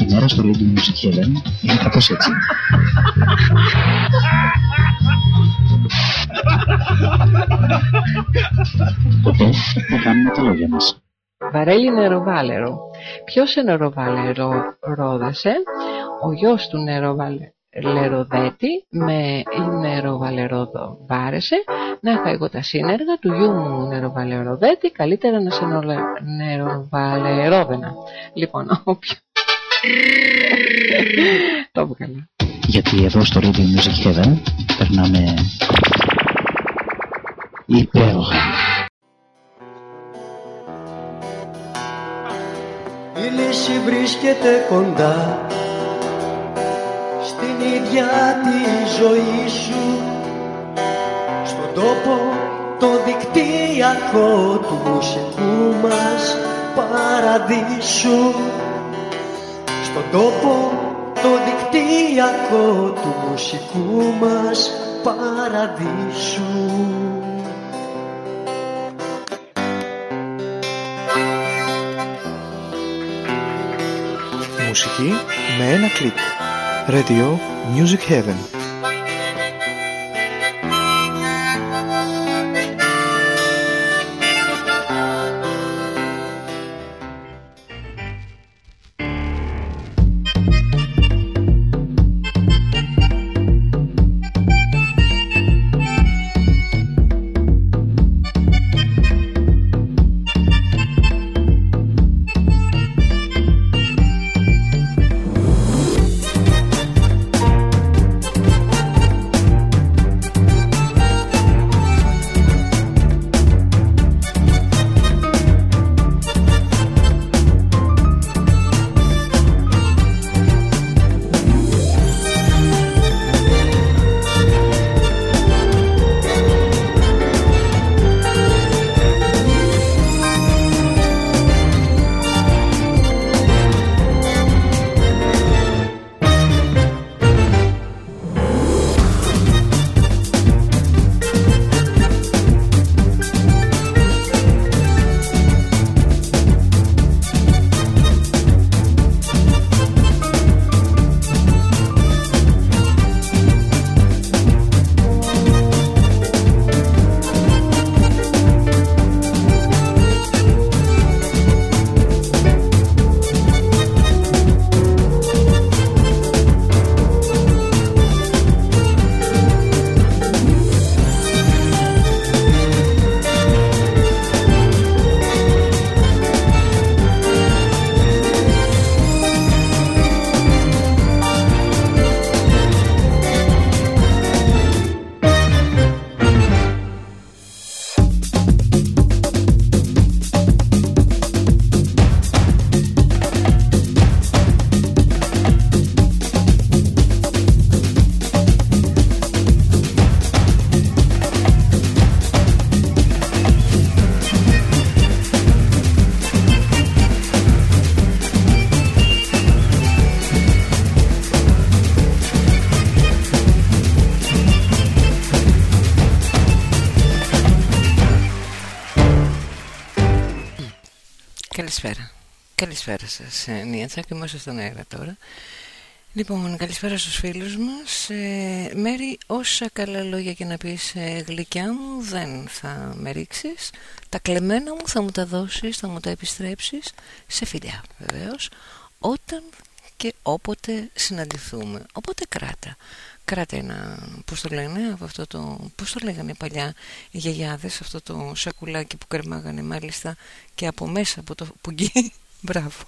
Η μέρα στο Radio Music Heaven είναι; Κάπως έτσι. Ποτέ δεν κάνουμε τα λόγια μας. Βαρέλι νεροβάλερο. Ποιος νεροβάλερο ρόδασε, ο γιος του νεροβαλεροδέτη με νεροβαλερόδο βάρεσε, να είχα εγώ τα σύνεργα του γιού μου νεροβαλεροδέτη, καλύτερα να σε νεροβαλερόδενα. Λοιπόν, όποιο... Το έβγαλα. Γιατί εδώ στο Radio Music Heaven περνάμε υπέροχα. Η λύση βρίσκεται κοντά στην ίδια τη ζωή σου στον τόπο το δικτυακό του μουσικού μας παραδείσου στον τόπο το δικτυακό του μουσικού μας παραδείσου Μουσική με ένα κλικ. Radio Music Heaven. Καλησπέρα σας, ε, Νίατσα και είμαστε στον αέρα τώρα. Λοιπόν, καλησπέρα στους φίλους μας. Ε, Μέρη, όσα καλά λόγια και να πεις ε, γλυκιά μου δεν θα με ρίξεις. Τα κλεμμένα μου θα μου τα δώσεις, θα μου τα επιστρέψεις σε φιλιά βεβαίως, όταν και όποτε συναντηθούμε. Οπότε κράτα. Κράτα ένα, πώς το λένε, από αυτό το, πώς το λέγανε παλιά οι γιαγιάδες, αυτό το σακουλάκι που κρεμάγανε μάλιστα και από μέσα από το πουγγί Μπράβο.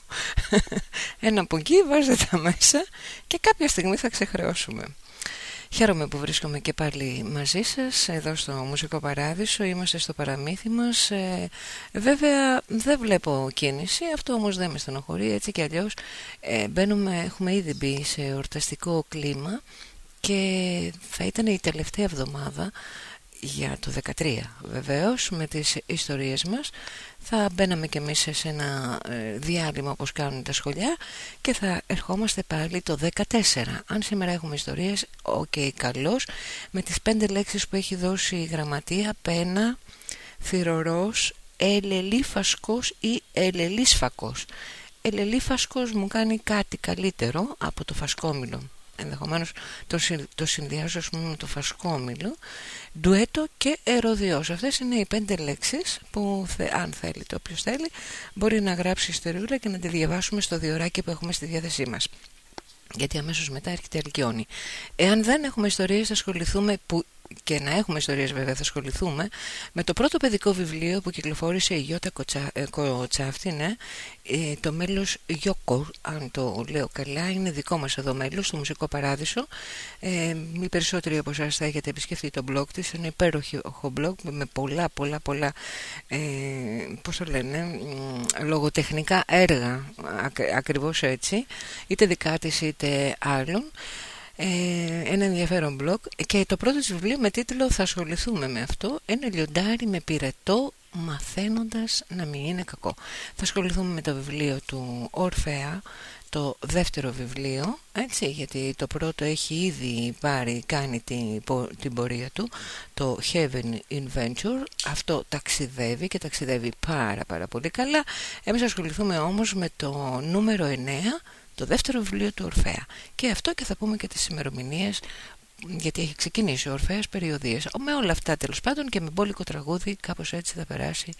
Ένα από εκεί βάζετε τα μέσα και κάποια στιγμή θα ξεχρεώσουμε. Χαίρομαι που βρίσκομαι και πάλι μαζί σας εδώ στο Μουσικό Παράδεισο Είμαστε στο παραμύθι μας ε, Βέβαια δεν βλέπω κίνηση Αυτό όμως δεν με στενοχωρεί Έτσι και αλλιώς ε, μπαίνουμε, έχουμε ήδη μπει σε ορταστικό κλίμα Και θα ήταν η τελευταία εβδομάδα για το 13 βεβαίως με τις ιστορίες μας θα μπαίναμε και εμείς σε ένα ε, διάλειμμα όπως κάνουν τα σχολιά και θα ερχόμαστε πάλι το 14 αν σήμερα έχουμε ιστορίες OK okay, καλώς. Με τις πέντε λέξεις που έχει δώσει η γραμματεία πένα, θυρωρός, ελελίφασκος ή ελελίσφακος. Ελελίφασκος μου κάνει κάτι καλύτερο από το φασκόμηλο ενδεχομένως το, το συνδυάζω με το φασκόμηλο ντουέτο και ερωδιός. Αυτές είναι οι πέντε λέξεις που αν θέλει το όποιος θέλει μπορεί να γράψει ιστοριούλα και να τη διαβάσουμε στο διοράκι που έχουμε στη διάθεσή μας. Γιατί αμέσως μετά έρχεται αλκιόνι εάν δεν έχουμε ιστορίες θα ασχοληθούμε που και να έχουμε ιστορίες βέβαια θα ασχοληθούμε με το πρώτο παιδικό βιβλίο που κυκλοφόρησε η Γιώτα ε, Κοτσάφτη ναι, ε, το μέλος Γιώκο αν το λέω καλά είναι δικό μας εδώ μέλος στο Μουσικό Παράδεισο. Ε, οι περισσότεροι από εσάς θα έχετε επισκεφτεί το blog της είναι υπέροχο blog με πολλά πολλά πολλά ε, πώς το λένε λογοτεχνικά έργα ακριβώς έτσι είτε δικά της είτε άλλων. ε, ένα ενδιαφέρον blog και το πρώτο της βιβλίο με τίτλο «Θα ασχοληθούμε με αυτό» ένα λιοντάρι με πυρετό μαθαίνοντας να μην είναι κακό. Θα ασχοληθούμε με το βιβλίο του Ορφέα, το δεύτερο βιβλίο, έτσι, γιατί το πρώτο έχει ήδη πάρει, κάνει την, την πορεία του, το Heaven Inventure, αυτό ταξιδεύει και ταξιδεύει πάρα πάρα πολύ καλά. Εμείς ασχοληθούμε όμως με το νούμερο 9, το δεύτερο βιβλίο του Ορφέα. Και αυτό και θα πούμε και τις ημερομηνίες γιατί έχει ξεκινήσει ο Ορφέας περιοδίες. Με όλα αυτά τέλος πάντων και με μπόλικο τραγούδι κάπως έτσι θα περάσει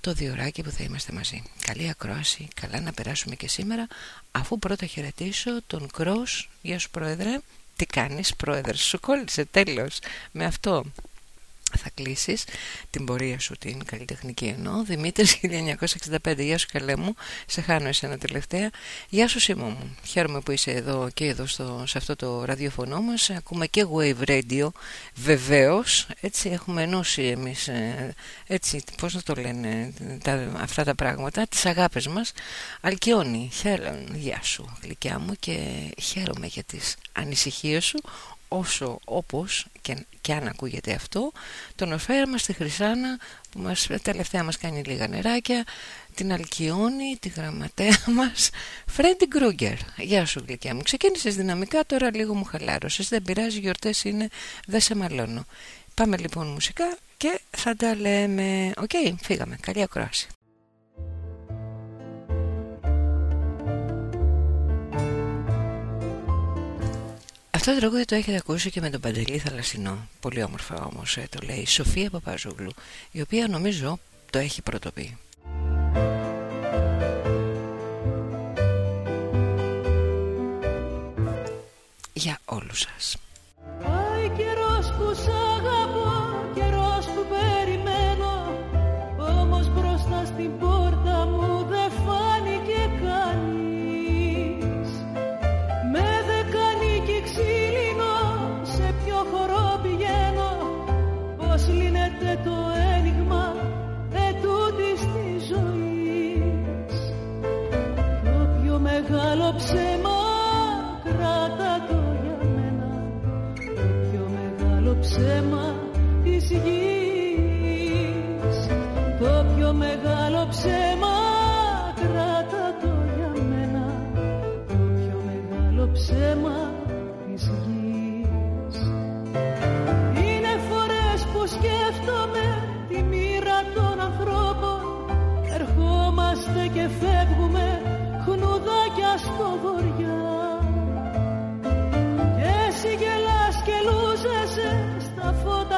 το διοράκι που θα είμαστε μαζί. Καλή ακρόαση, καλά να περάσουμε και σήμερα αφού πρώτα χαιρετήσω τον Κρός. Γεια σου Πρόεδρε. Τι κάνεις Πρόεδρε, σου κόλλησε τέλος με αυτό θα κλείσεις την πορεία σου την καλλιτεχνική ενώ Δημήτρης 1965 Γεια σου καλέ μου. Σε χάνω εσένα τελευταία. Γεια σου Σίμω μου. Χαίρομαι που είσαι εδώ και εδώ στο, σε αυτό το ραδιοφωνό μας. Ακούμε και Wave Radio Βεβαίως. Έτσι έχουμε ενώσει εμείς ε, Έτσι πώς να το λένε τα, Αυτά τα πράγματα Τις αγάπες μας. Αλκιόνι Χαίρομαι Γεια σου γλυκιά μου Και χαίρομαι για τις ανησυχίες σου όσο όπως και, και αν ακούγεται αυτό τον Ορφέα μας τη Χρυσάνα που μας, τελευταία μας κάνει λίγα νεράκια την Αλκιόνη, τη γραμματέα μας Φρέντι Γκρούγκερ. Γεια σου γλυκιά μου. Ξεκίνησες δυναμικά τώρα λίγο μου χαλάρωσες. Δεν πειράζει γιορτές είναι δεν σε μαλώνω. Πάμε λοιπόν μουσικά και θα τα λέμε. Οκ φύγαμε. Καλή ακρόαση Αυτό το τραγούδι το έχετε ακούσει και με τον Παντελή Θαλασσινό. Πολύ όμορφα όμως ε, το λέει η Σοφία Παπαζόγλου, η οποία νομίζω το έχει πρωτοπεί. Για όλους σας.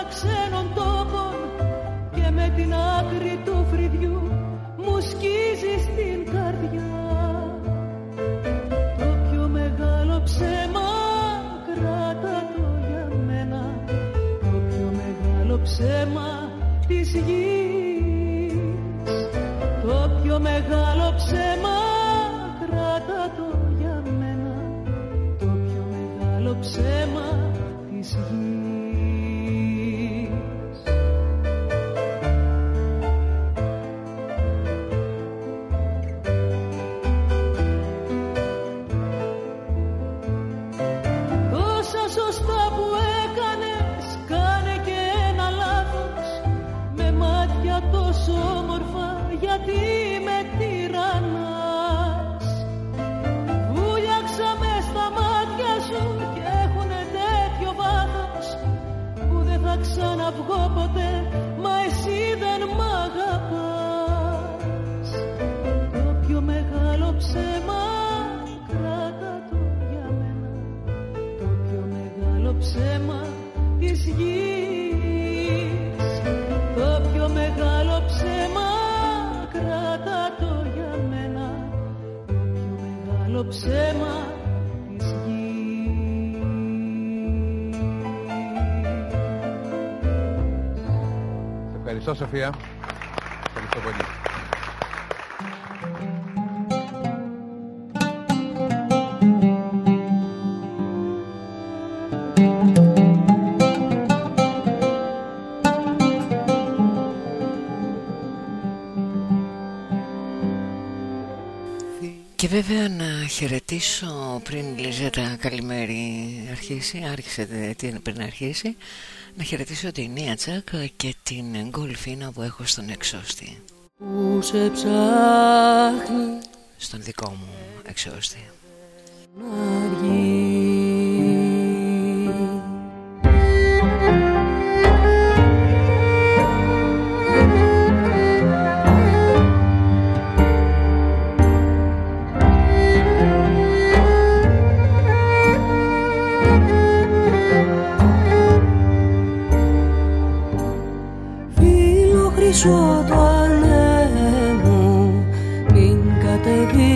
Ξένων τόπων Και με την άκρη του φρυδιού μου σκίζεις την καρδιά. Το πιο μεγάλο ψέμα κράτα το για μένα. Το πιο μεγάλο ψέμα της γης Σοφία. Ευχαριστώ πολύ. Και βέβαια να χαιρετήσω πριν η Λιζέτα καλημέρι αρχίσει, άρχισε τι πριν αρχίσει, να χαιρετήσω την Νία Τσακ και την Γκολφίνα που έχω στον εξώστη. Που σε ψάχνει Στον δικό μου εξώστη. να αργεί. Φίλο χρυσό του ανέμου μην κατεβείς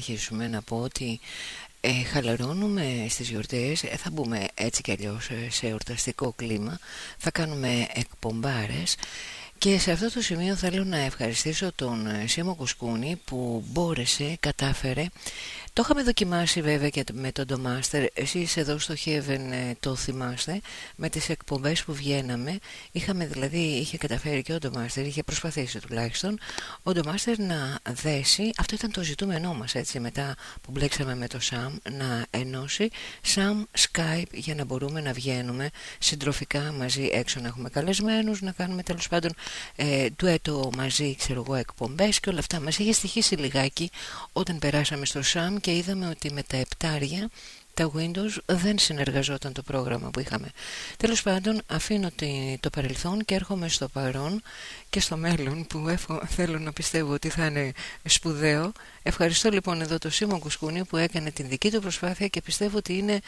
Καλημέρη Πριν συνεχίσουμε να πω ότι ε, χαλαρώνουμε στις γιορτές. Ε, Θα μπούμε έτσι κι αλλιώς ε, σε εορταστικό κλίμα. Θα κάνουμε εκπομπάρες και σε αυτό το σημείο θέλω να ευχαριστήσω τον ε, Σίμω Κουσκούνη που μπόρεσε, κατάφερε. Το είχαμε δοκιμάσει βέβαια και με τον Ντομάστερ. Εσείς εδώ στο Heaven ε, το θυμάστε. Με τις εκπομπές που βγαίναμε Είχαμε δηλαδή, είχε καταφέρει και ο Ντομάστερ Είχε προσπαθήσει τουλάχιστον Ο Ντομάστερ να δέσει. Αυτό ήταν το ζητούμενό μας έτσι Μετά που μπλέξαμε με το Σαμ Να ενώσει. Σαμ Skype Για να μπορούμε να βγαίνουμε συντροφικά μαζί έξω Να έχουμε καλεσμένους Να κάνουμε τέλος πάντων ε, ντουέτο μαζί Ξέρω εγώ εκπομπές και όλα αυτά Μας είχε στοιχήσει λιγάκι Όταν περάσαμε στο Σαμ και είδαμε ότι με τα επτάρια τα Windows δεν συνεργαζόταν το πρόγραμμα που είχαμε. Τέλος πάντων αφήνω τη- το παρελθόν και έρχομαι στο παρόν και στο μέλλον που έφο- θέλω να πιστεύω ότι θα είναι σπουδαίο. Ευχαριστώ λοιπόν εδώ το Σίμω Κουσκούνη που έκανε την δική του προσπάθεια και πιστεύω ότι είναι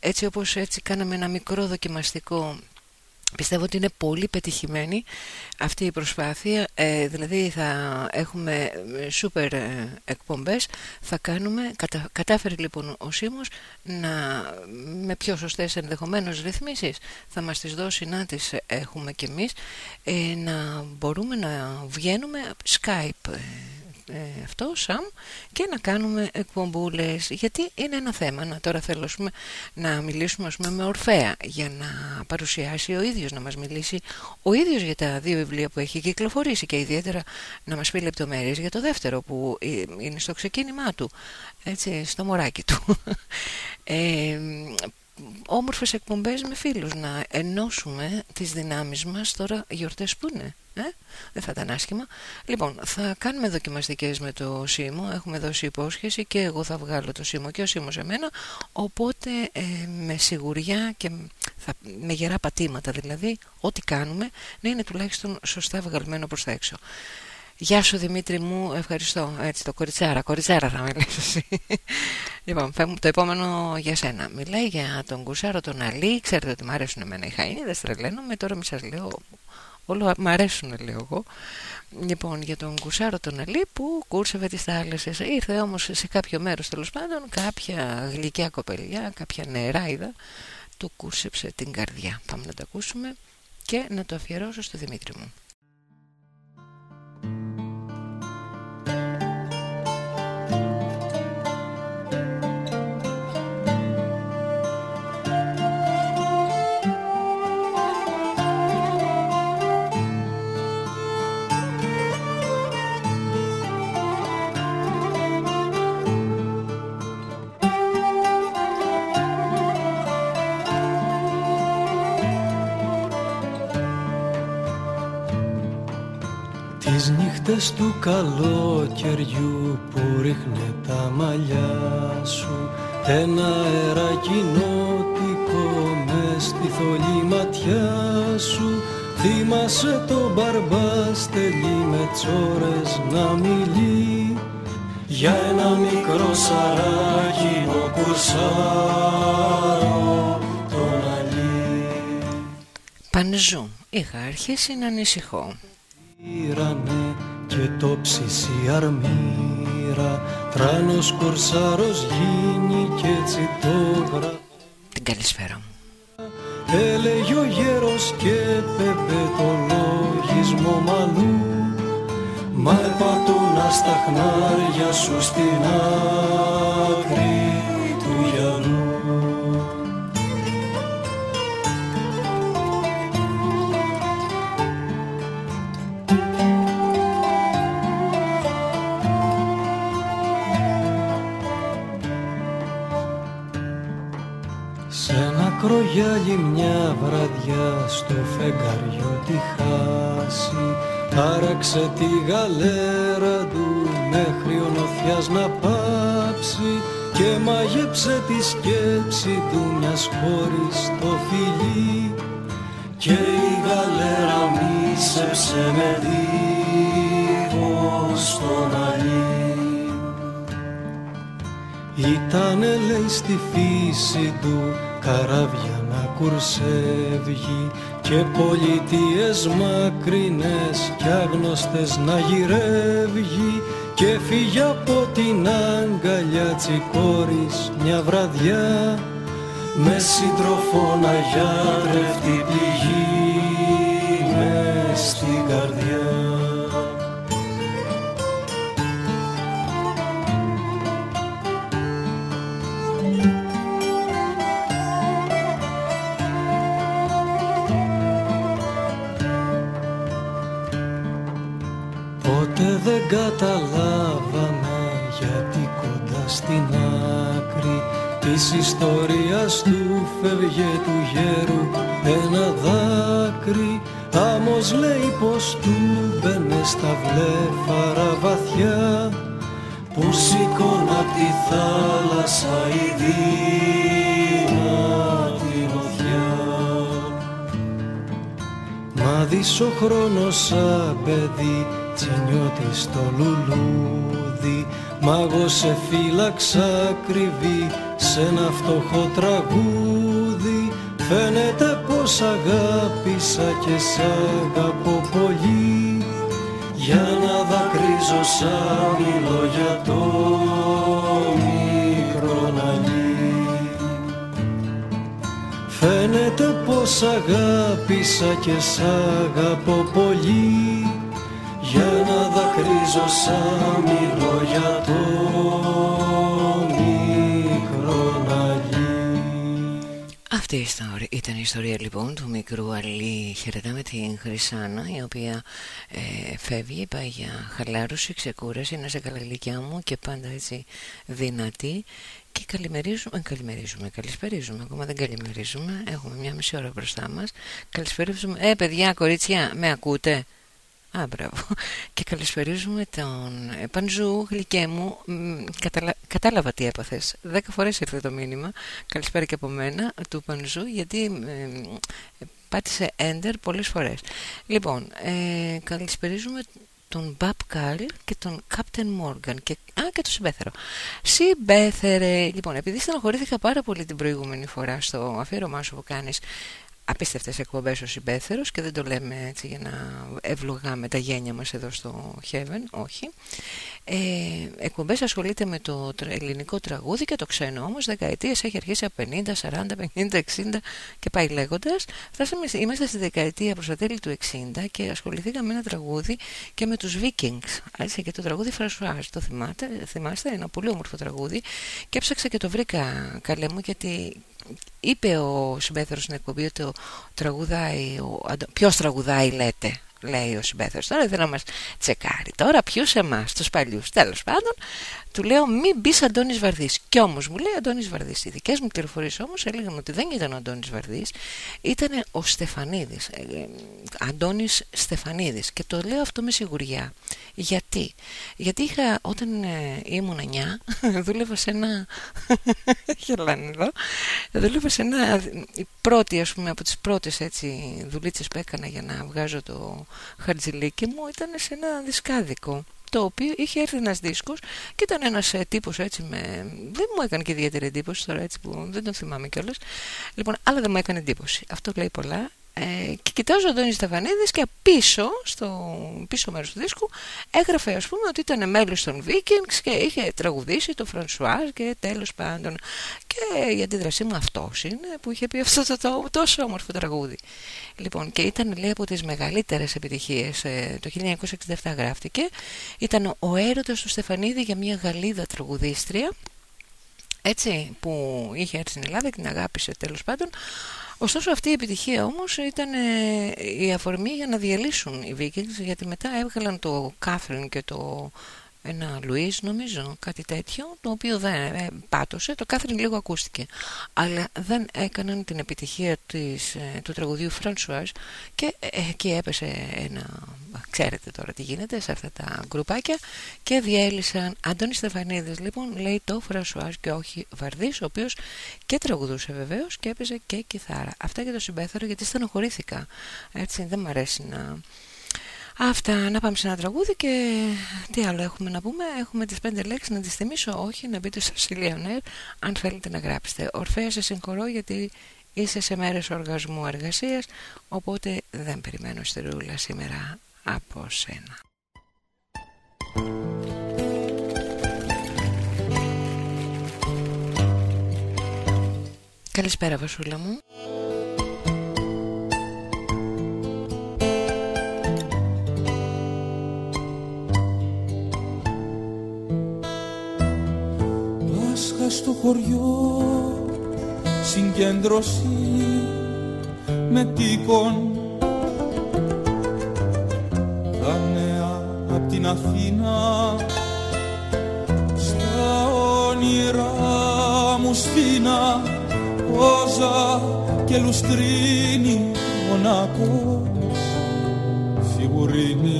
έτσι όπως έτσι κάναμε ένα μικρό δοκιμαστικό Πιστεύω ότι είναι πολύ πετυχημένη αυτή η προσπάθεια, ε, δηλαδή θα έχουμε ε, σούπερ ε, εκπομπές, θα κάνουμε, κατα, κατάφερε λοιπόν ο Σίμος να, με πιο σωστές ενδεχομένως ρυθμίσεις, θα μας τις δώσει να τις έχουμε κι εμείς, ε, να μπορούμε να βγαίνουμε Skype, ε, ε, αυτό Σαμ και να κάνουμε εκπομπούλες. Γιατί είναι ένα θέμα να τώρα θέλω ας πούμε, να μιλήσουμε ας πούμε, με Ορφέα για να παρουσιάσει ο ίδιος να μας μιλήσει ο ίδιος για τα δύο βιβλία που έχει κυκλοφορήσει και ιδιαίτερα να μας πει λεπτομέρειες για το δεύτερο που ε, είναι στο ξεκίνημά του έτσι στο μωράκι του. Ε, όμορφες εκπομπές με φίλους. Να ενώσουμε τις δυνάμεις μας. Τώρα γιορτές που είναι ε; δεν θα ήταν άσχημα. Λοιπόν θα κάνουμε δοκιμαστικές με το Σίμω. Έχουμε δώσει υπόσχεση και εγώ θα βγάλω το Σίμω και ο Σίμως σε μένα. Οπότε ε, με σιγουριά και θα, με γερά πατήματα δηλαδή ό,τι κάνουμε να είναι τουλάχιστον σωστά βγαλμένο προς τα έξω Γεια σου Δημήτρη μου, ευχαριστώ. Έτσι το κοριτσάρα, κοριτσάρα θα μιλήσω εσύ. λοιπόν, φεύγουμε το επόμενο για σένα. Μιλάει για τον Κουσάρο τον Αλή. Ξέρετε ότι μου αρέσουν εμένα οι Χαΐνιδες, τρελαίνομαι. Τώρα μη σας λέω Όλο μ' αρέσουν λέω εγώ Λοιπόν για τον Κουσάρο τον Αλή που κούρσευε τις θάλασσες Ήρθε όμως σε κάποιο μέρος τέλος πάντων Κάποια γλυκιά κοπελιά, κάποια νεράιδα Του κούρσεψε την καρδιά Πάμε να το ακούσουμε και να το αφιερώσω στο Δημήτρη μου νύχτες του καλοκαιριού που ρίχνε τα μαλλιά σου. Ένα αεράκι νότικο μες στη θολή ματιά σου. Θυμάσαι το μπαρμπά στελεί με τσόρες να μιλεί. Για ένα μικρό σαράκι κουρσάρο τον αλή Πανζού, είχα αρχίσει να ανησυχώ. Ήρανε και το ψησί αρμύρα Τράνος κορσάρος γίνει κι έτσι το βράδυ Την καλησπέρα μου. Έλεγε ο γέρος και πέπε το λογισμό μαλλού. Μα επατούν στα χνάρια σου στην άκρη κρογιάλι μια βραδιά στο φεγγαριό τη χάση. Άραξε τη γαλέρα του μέχρι ο νοθιάς να πάψει και μάγεψε τη σκέψη του μιας χώρης το φιλί. Και η γαλέρα μίσεψε με δίβο στον αλή Ήτανε λέει στη φύση του καράβια να κουρσεύγει και πολιτείες μακρινές κι άγνωστες να γυρεύγει και φύγει από την αγκαλιά τσικόρης μια βραδιά με σύντροφο να γιατρευτεί πληγή μες στην καρδιά καταλάβαμε γιατί κοντά στην άκρη της ιστορίας του φεύγε του γέρου ένα δάκρυ. Άμος λέει πως του μπαίνε στα βλέφαρα βαθιά που σήκωνα απ' τη θάλασσα η δύνατη νοθιά. Μα δεις ο χρόνος σαν παιδί τσινιώτη στο λουλούδι. Μάγο σε φύλαξα κρυβή σε ένα φτωχό τραγούδι. Φαίνεται πως αγάπησα και σ' αγαπώ πολύ. Για να δακρύζω σαν μιλώ για το μικρό ναλί Φαίνεται πως αγάπησα και σ' αγαπώ πολύ. για να δακρύζω σαν μιλώ για το μικρό ναλί Αυτή ήταν η ιστορία λοιπόν του μικρού Αλή. Χαιρετάμε την Χρυσάνα η οποία ε, φεύγει πάει για χαλάρωση, ξεκούραση είναι σε καλαλικιά μου και πάντα έτσι δυνατή. Και καλημερίζουμε, καλημερίζουμε, καλησπερίζουμε, ακόμα δεν καλημερίζουμε, έχουμε μια μισή ώρα μπροστά μας, καλησπερίζουμε, ε παιδιά, κορίτσια, με ακούτε, Α, μπράβο. Και καλησπερίζουμε τον ε, Παντζού, γλυκέ μου. Καταλα... Κατάλαβα τι έπαθες. Δέκα φορές ήρθε το μήνυμα. Καλησπέρα και από μένα, του Παντζού, γιατί ε, πάτησε enter πολλές φορές. Λοιπόν, ε, καλησπερίζουμε τον Μπαπ Καλ και τον Κάπτεν Μόργαν και, α, και τον Συμπέθερο. Συμπέθερε, λοιπόν, επειδή στενοχωρήθηκα πάρα πολύ την προηγούμενη φορά στο αφιέρωμά σου που κάνεις απίστευτες εκπομπές ο Συμπέθερος και δεν το λέμε έτσι για να ευλογάμε τα γένια μας εδώ στο Heaven, όχι. Ε, εκπομπές ασχολείται με το ελληνικό τραγούδι και το ξένο όμως δεκαετίες έχει αρχίσει από 50, 40, 50, 60 και πάει λέγοντας. Φτάσαμε, είμαστε στη δεκαετία προς τα τέλη του 60 και ασχοληθήκαμε με ένα τραγούδι και με τους Vikings έτσι, και το τραγούδι Φρασουάζ, το θυμάστε, θυμάστε, ένα πολύ όμορφο τραγούδι και έψαξα και το βρήκα καλέ μου γιατί είπε ο συμπέθερος στην εκπομπή ότι ο τραγουδάει, ο, ποιος τραγουδάει λέτε; Λέει ο συμπέθερος. Τώρα δεν να μας τσεκάρει. Τώρα ποιους εμάς τους παλιούς. Τέλος πάντων του λέω μην μπεις Αντώνης Βαρδής και όμως μου λέει Αντώνης Βαρδής οι δικές μου πληροφορίες όμως έλεγαν ότι δεν ήταν ο Αντώνης Βαρδής ήταν ο Στεφανίδης ε, ε, Αντώνης Στεφανίδης και το λέω αυτό με σιγουριά. Γιατί, γιατί είχα όταν ε, ήμουν 9 δούλευα σε ένα γελάνε εδώ δούλευα σε ένα η πρώτη ας πούμε από τις πρώτες έτσι δουλίτσες που έκανα για να βγάζω το χαρτζιλίκι μου ήταν σε ένα δισκάδικο το οποίο είχε έρθει ένας δίσκος και ήταν ένας ε, τύπος έτσι με... δεν μου έκανε και ιδιαίτερη εντύπωση τώρα έτσι που δεν τον θυμάμαι κιόλας. Λοιπόν αλλά δεν μου έκανε εντύπωση. Αυτό λέει πολλά ε, και κοιτάζω τον Αντώνη Στεφανίδης και πίσω, στο πίσω μέρος του δίσκου έγραφε ας πούμε ότι ήταν μέλος των Vikings και είχε τραγουδήσει το Φρανσουάζ και τέλος πάντων. Και η αντίδρασή μου αυτός είναι που είχε πει αυτό το, το, τόσο όμορφο τραγούδι. Λοιπόν και ήταν λέει από τις μεγαλύτερες επιτυχίες ε, το 1967 γράφτηκε. Ήταν ο έρωτας του Στεφανίδη για μια Γαλλίδα τραγουδίστρια έτσι που είχε έρθει στην Ελλάδα και την αγάπησε τέλος πάντων Ωστόσο αυτή η επιτυχία όμως ήταν ε, η αφορμή για να διαλύσουν οι Vikings γιατί μετά έβγαλαν το Κάθριν και το ένα Λουίς νομίζω κάτι τέτοιο το οποίο δεν ε, πάτωσε το Κάθριν λίγο ακούστηκε. Αλλά δεν έκαναν την επιτυχία της, ε, του τραγουδίου Φρανσουάζ και ε, εκεί έπεσε ένα ξέρετε τώρα τι γίνεται σε αυτά τα γκρουπάκια και διέλυσαν Αντώνης Στεφανίδης. Λοιπόν λέει το Φρανσουάζ και όχι Βαρδής ο οποίος και τραγουδούσε βεβαίως και έπαιζε και κιθάρα. Αυτά για το συμπέθαρο γιατί στενοχωρήθηκα. Έτσι δεν μου αρέσει να Αυτά, να πάμε σε ένα τραγούδι και τι άλλο έχουμε να πούμε. Έχουμε τις πέντε λέξεις να τις θυμίσω, όχι, να μπείτε στο Σιλιονέρ αν θέλετε να γράψετε. Ορφέα σε συγχωρώ γιατί είσαι σε μέρες οργασμού εργασίας, οπότε δεν περιμένω στερούλα σήμερα από σένα. Καλησπέρα Βασούλα μου. Χωριό. Συγκέντρωση με τίκον. Τα νέα απ' την Αθήνα. Στα όνειρά μου σφίνα Όζα και λουστρίνη μονάκος φιγουρίνη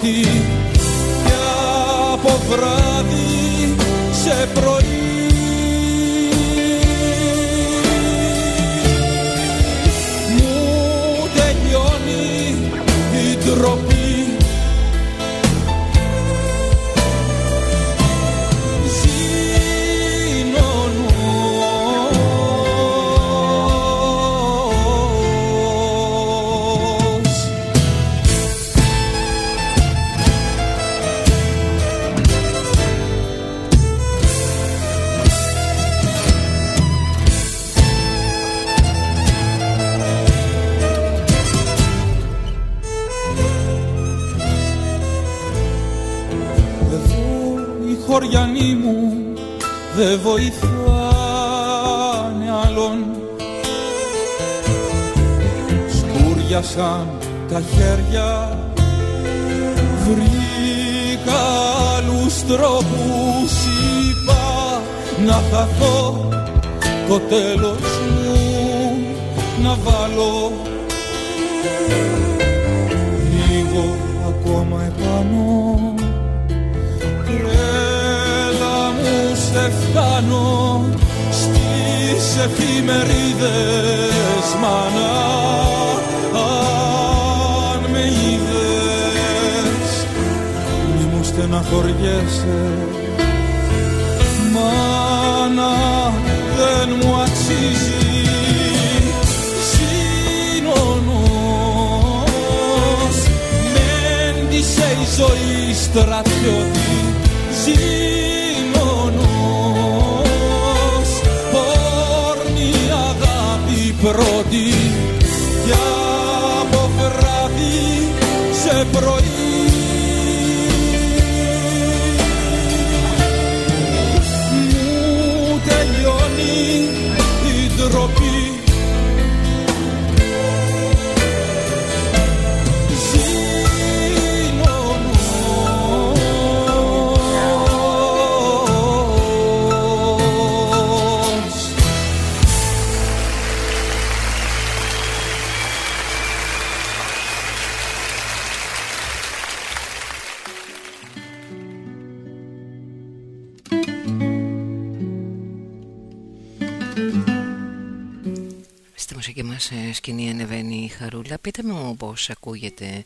πρώτη και από βράδυ σε πρωί δε βοηθάνε άλλον άδειασαν τα χέρια. Βρήκα άλλους τρόπους είπα να χαθώ. Το τέλος μου να βάλω. Λίγο ακόμα επάνω σε φτάνω στις εφημερίδες μάνα αν με είδες. Μη μου στεναχωριέσαι. Μάνα δεν μου αξίζει. Σύνονος μέντησε η ζωή στρατιώτη πρώτη κι από βράδυ σε πρωί Στη μουσική μας ε, σκηνή ανεβαίνει η Χαρούλα. Πείτε μου πώς ακούγεται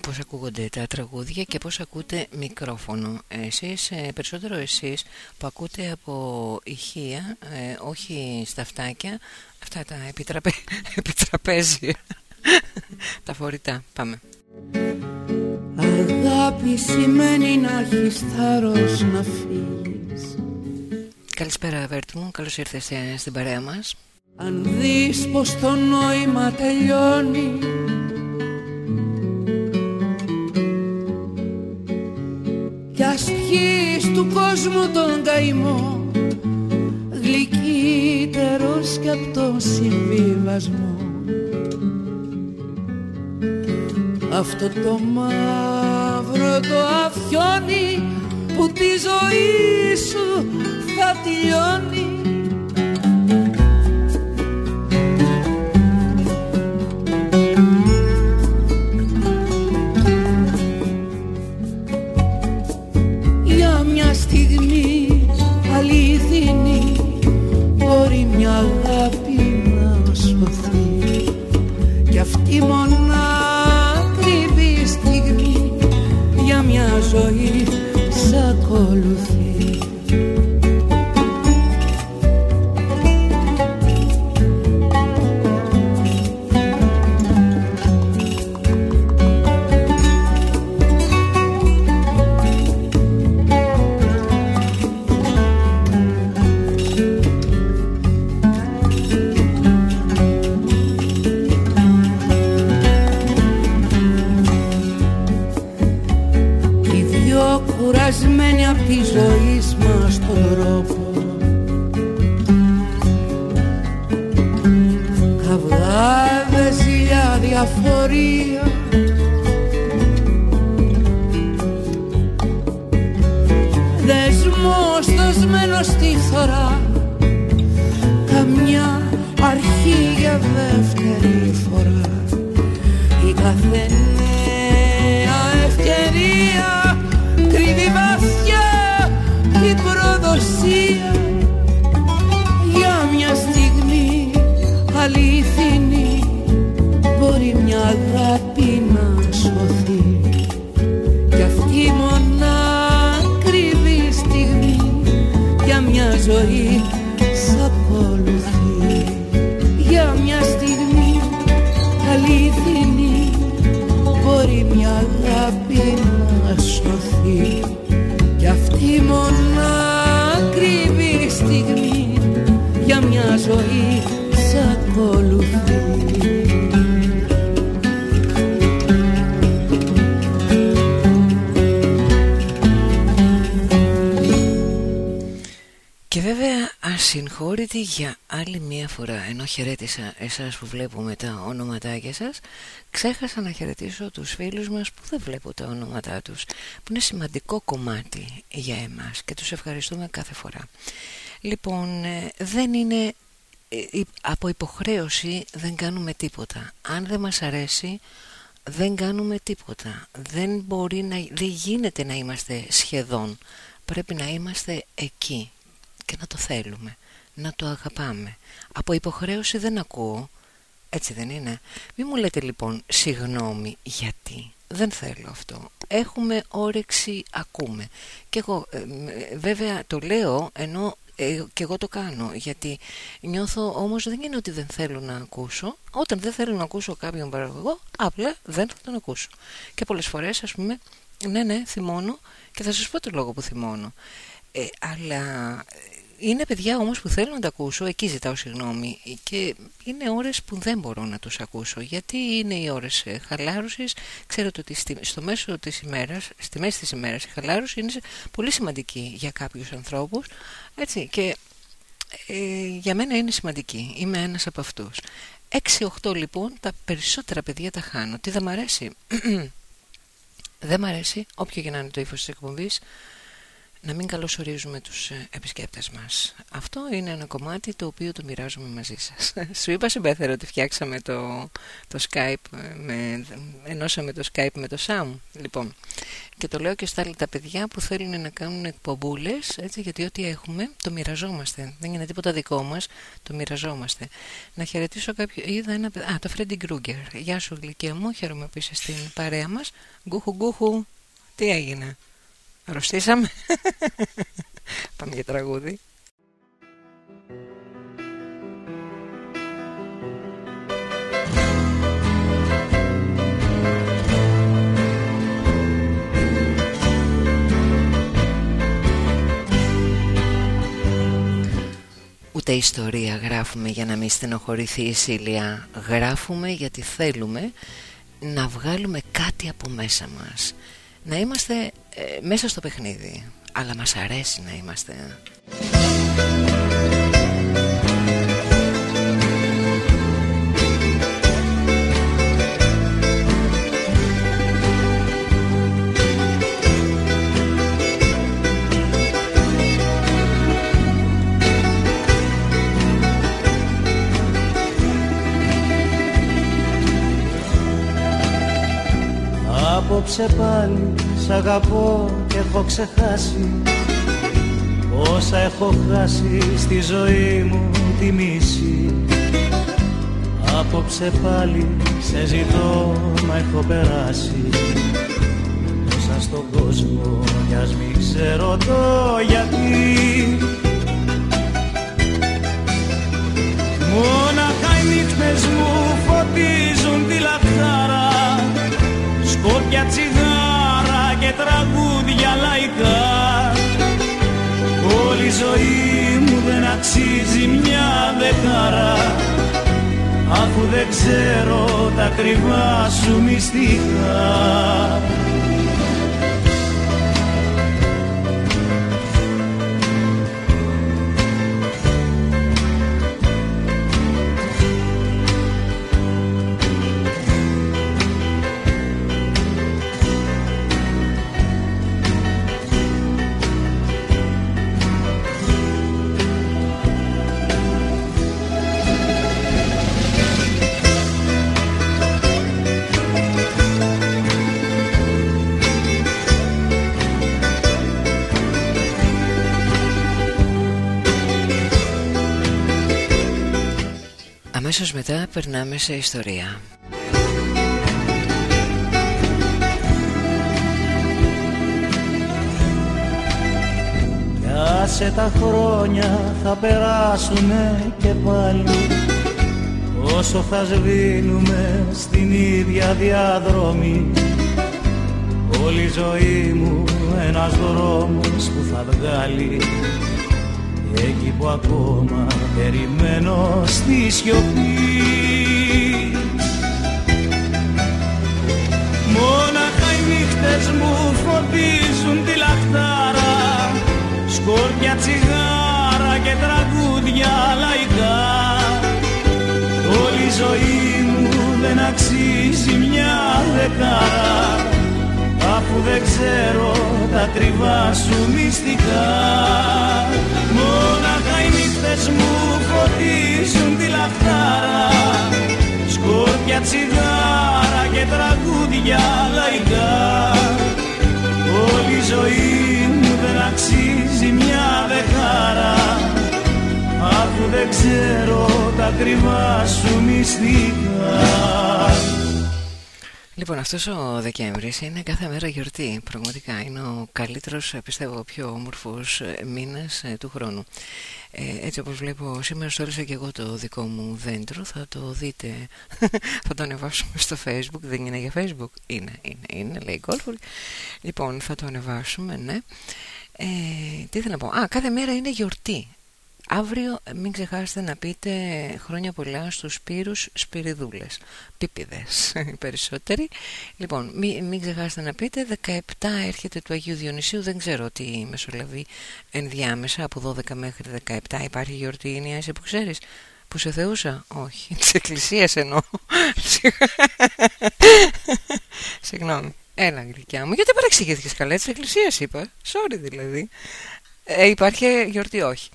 Πώς ακούγονται τα τραγούδια και πώς ακούτε μικρόφωνο. Εσείς, ε, περισσότερο εσείς που ακούτε από ηχεία ε, Όχι στα αυτάκια Αυτά τα επιτραπε... επιτραπέζια Τα φορητά. Πάμε. Αγάπη σημαίνει να έχεις θάρρος να φύγεις. Καλησπέρα Βέρτη μου. Καλώς ήρθες ε, στην παρέα μας Αν δεις πως το νόημα τελειώνει Κι ας πιείς του κόσμου τον καημό Γλυκύτερος κι απ' το συμβιβασμό. Αυτό το μαύρο το αφιόνι που τη ζωή σου θα τελειώνει ζωή σ' ακολουθεί Maria. Συγχώρητη για άλλη μία φορά Ενώ χαιρέτησα εσάς που βλέπω με τα ονοματάκια σας Ξέχασα να χαιρετήσω τους φίλους μας που δεν βλέπω τα ονόματά τους Που είναι σημαντικό κομμάτι για εμάς Και τους ευχαριστούμε κάθε φορά. Λοιπόν, ε, δεν είναι ε, από υποχρέωση δεν κάνουμε τίποτα. Αν δεν μας αρέσει δεν κάνουμε τίποτα. Δεν μπορεί να, δεν γίνεται να είμαστε σχεδόν. Πρέπει να είμαστε εκεί και να το θέλουμε, να το αγαπάμε. Από υποχρέωση δεν ακούω, έτσι δεν είναι. Μη μου λέτε λοιπόν συγγνώμη γιατί. Δεν θέλω αυτό. Έχουμε όρεξη, ακούμε. Και εγώ ε, βέβαια το λέω ενώ ε, και εγώ το κάνω γιατί νιώθω όμως δεν είναι ότι δεν θέλω να ακούσω όταν δεν θέλω να ακούσω κάποιον παραγωγό απλά δεν θα τον ακούσω και πολλές φορές ας πούμε ναι ναι θυμώνω και θα σας πω το λόγο που θυμώνω ε, αλλά είναι παιδιά όμως που θέλω να τα ακούσω, εκεί ζητάω συγγνώμη και είναι ώρες που δεν μπορώ να τους ακούσω γιατί είναι οι ώρες ε, χαλάρωσης; Ξέρετε ότι στο μέσο της ημέρας, στη μέση της ημέρας η χαλάρωση είναι πολύ σημαντική για κάποιους ανθρώπους έτσι, και ε, για μένα είναι σημαντική, είμαι ένας από αυτούς. 6-8 λοιπόν, τα περισσότερα παιδιά τα χάνω. Τι δεν μ' αρέσει; δεν μ' αρέσει, όποιο και να είναι το ύφος της εκπομπής, να μην καλωσορίζουμε τους ε, επισκέπτες μας. Αυτό είναι ένα κομμάτι το οποίο το μοιράζομαι μαζί σας. Σου είπα συμπέθερα ότι φτιάξαμε το, το Skype, ε, με, ενώσαμε το Skype με το Sam. Λοιπόν, και το λέω και στα άλλα τα παιδιά που θέλουν να κάνουν εκπομπούλες, έτσι, γιατί ό,τι έχουμε το μοιραζόμαστε. Δεν είναι τίποτα δικό μας, το μοιραζόμαστε. Να χαιρετήσω κάποιο, είδα ένα α, το Φρέντι Γκρούγκερ. Γεια σου γλυκία μου, χαίρομαι που είσαι στην παρέα μας. Γκούχου γκούχου, τι έγινε; Αρρωστήσαμε. Πάμε για τραγούδι. Ούτε ιστορία γράφουμε για να μην στενοχωρηθεί η Σίλια Γράφουμε γιατί θέλουμε να βγάλουμε κάτι από μέσα μας να είμαστε ε, μέσα στο παιχνίδι. Αλλά μας αρέσει να είμαστε Απόψε πάλι. Σ' αγαπώ και έχω ξεχάσει. Όσα έχω χάσει στη ζωή μου τη μίση. Απόψε πάλι σε ζητώ μα έχω περάσει. Όσα στον κόσμο κι ας μην ξέρω το γιατί. Μόναχα οι νύχτες μου φωτίζουν τη λαχτάρα σκόρπια τσιγάρα και τραγούδια λαϊκά. Όλη η ζωή μου δεν αξίζει μια δεκάρα αφού δεν ξέρω τα κρυβά σου μυστικά αμέσως μετά περνάμε σε ιστορία. Κι άσε τα χρόνια θα περάσουνε και πάλι. Όσο θα σβήνουμε στην ίδια διαδρομή. Όλη η ζωή μου ένας δρόμος που θα βγάλει εκεί που ακόμα περιμένω στη σιωπή. Μόναχα οι νύχτες μου φωτίζουν τη λαχτάρα. Σκόρπια τσιγάρα και και τραγούδια λαϊκά. Όλη η ζωή μου δεν αξίζει μια δεκάρα αφού δεν ξέρω τα ακριβά σου μυστικά. Μόναχα οι νύχτες μου φωτίζουν τη λαχτάρα. Σκόρπια τσιγάρα και τραγούδια λαϊκά. Όλη η ζωή μου δεν αξίζει μια δεκάρα. Αφού δεν ξέρω τα ακριβά σου μυστικά Λοιπόν, αυτός ο Δεκέμβρης είναι κάθε μέρα γιορτή. Πραγματικά είναι ο καλύτερος, πιστεύω, πιο όμορφος μήνας του χρόνου. Ε, έτσι όπως βλέπω σήμερα στόλισα και εγώ το δικό μου δέντρο. Θα το δείτε. Θα το ανεβάσουμε στο facebook. Δεν είναι για facebook. Είναι, είναι, είναι λέει Golfur Λοιπόν θα το ανεβάσουμε ναι. Ε, Τι θέλω να πω. Α κάθε μέρα είναι γιορτή Αύριο μην ξεχάσετε να πείτε χρόνια πολλά στους Σπύρους Σπυριδούλες Πίπιδες περισσότεροι Λοιπόν μην, μην ξεχάσετε να πείτε 17 έρχεται του Αγίου Διονυσίου Δεν ξέρω τι μεσολαβεί ενδιάμεσα Από 12 μέχρι 17 υπάρχει γιορτή είναι εσύ που ξέρεις που σε θεούσα, όχι, της εκκλησίας εννοώ. Συγγνώμη. Έλα, γλυκιά μου, γιατί παρεξηγήθηκες καλά, της εκκλησίας είπα. Sorry δηλαδή. Ε, υπάρχει γιορτή, όχι.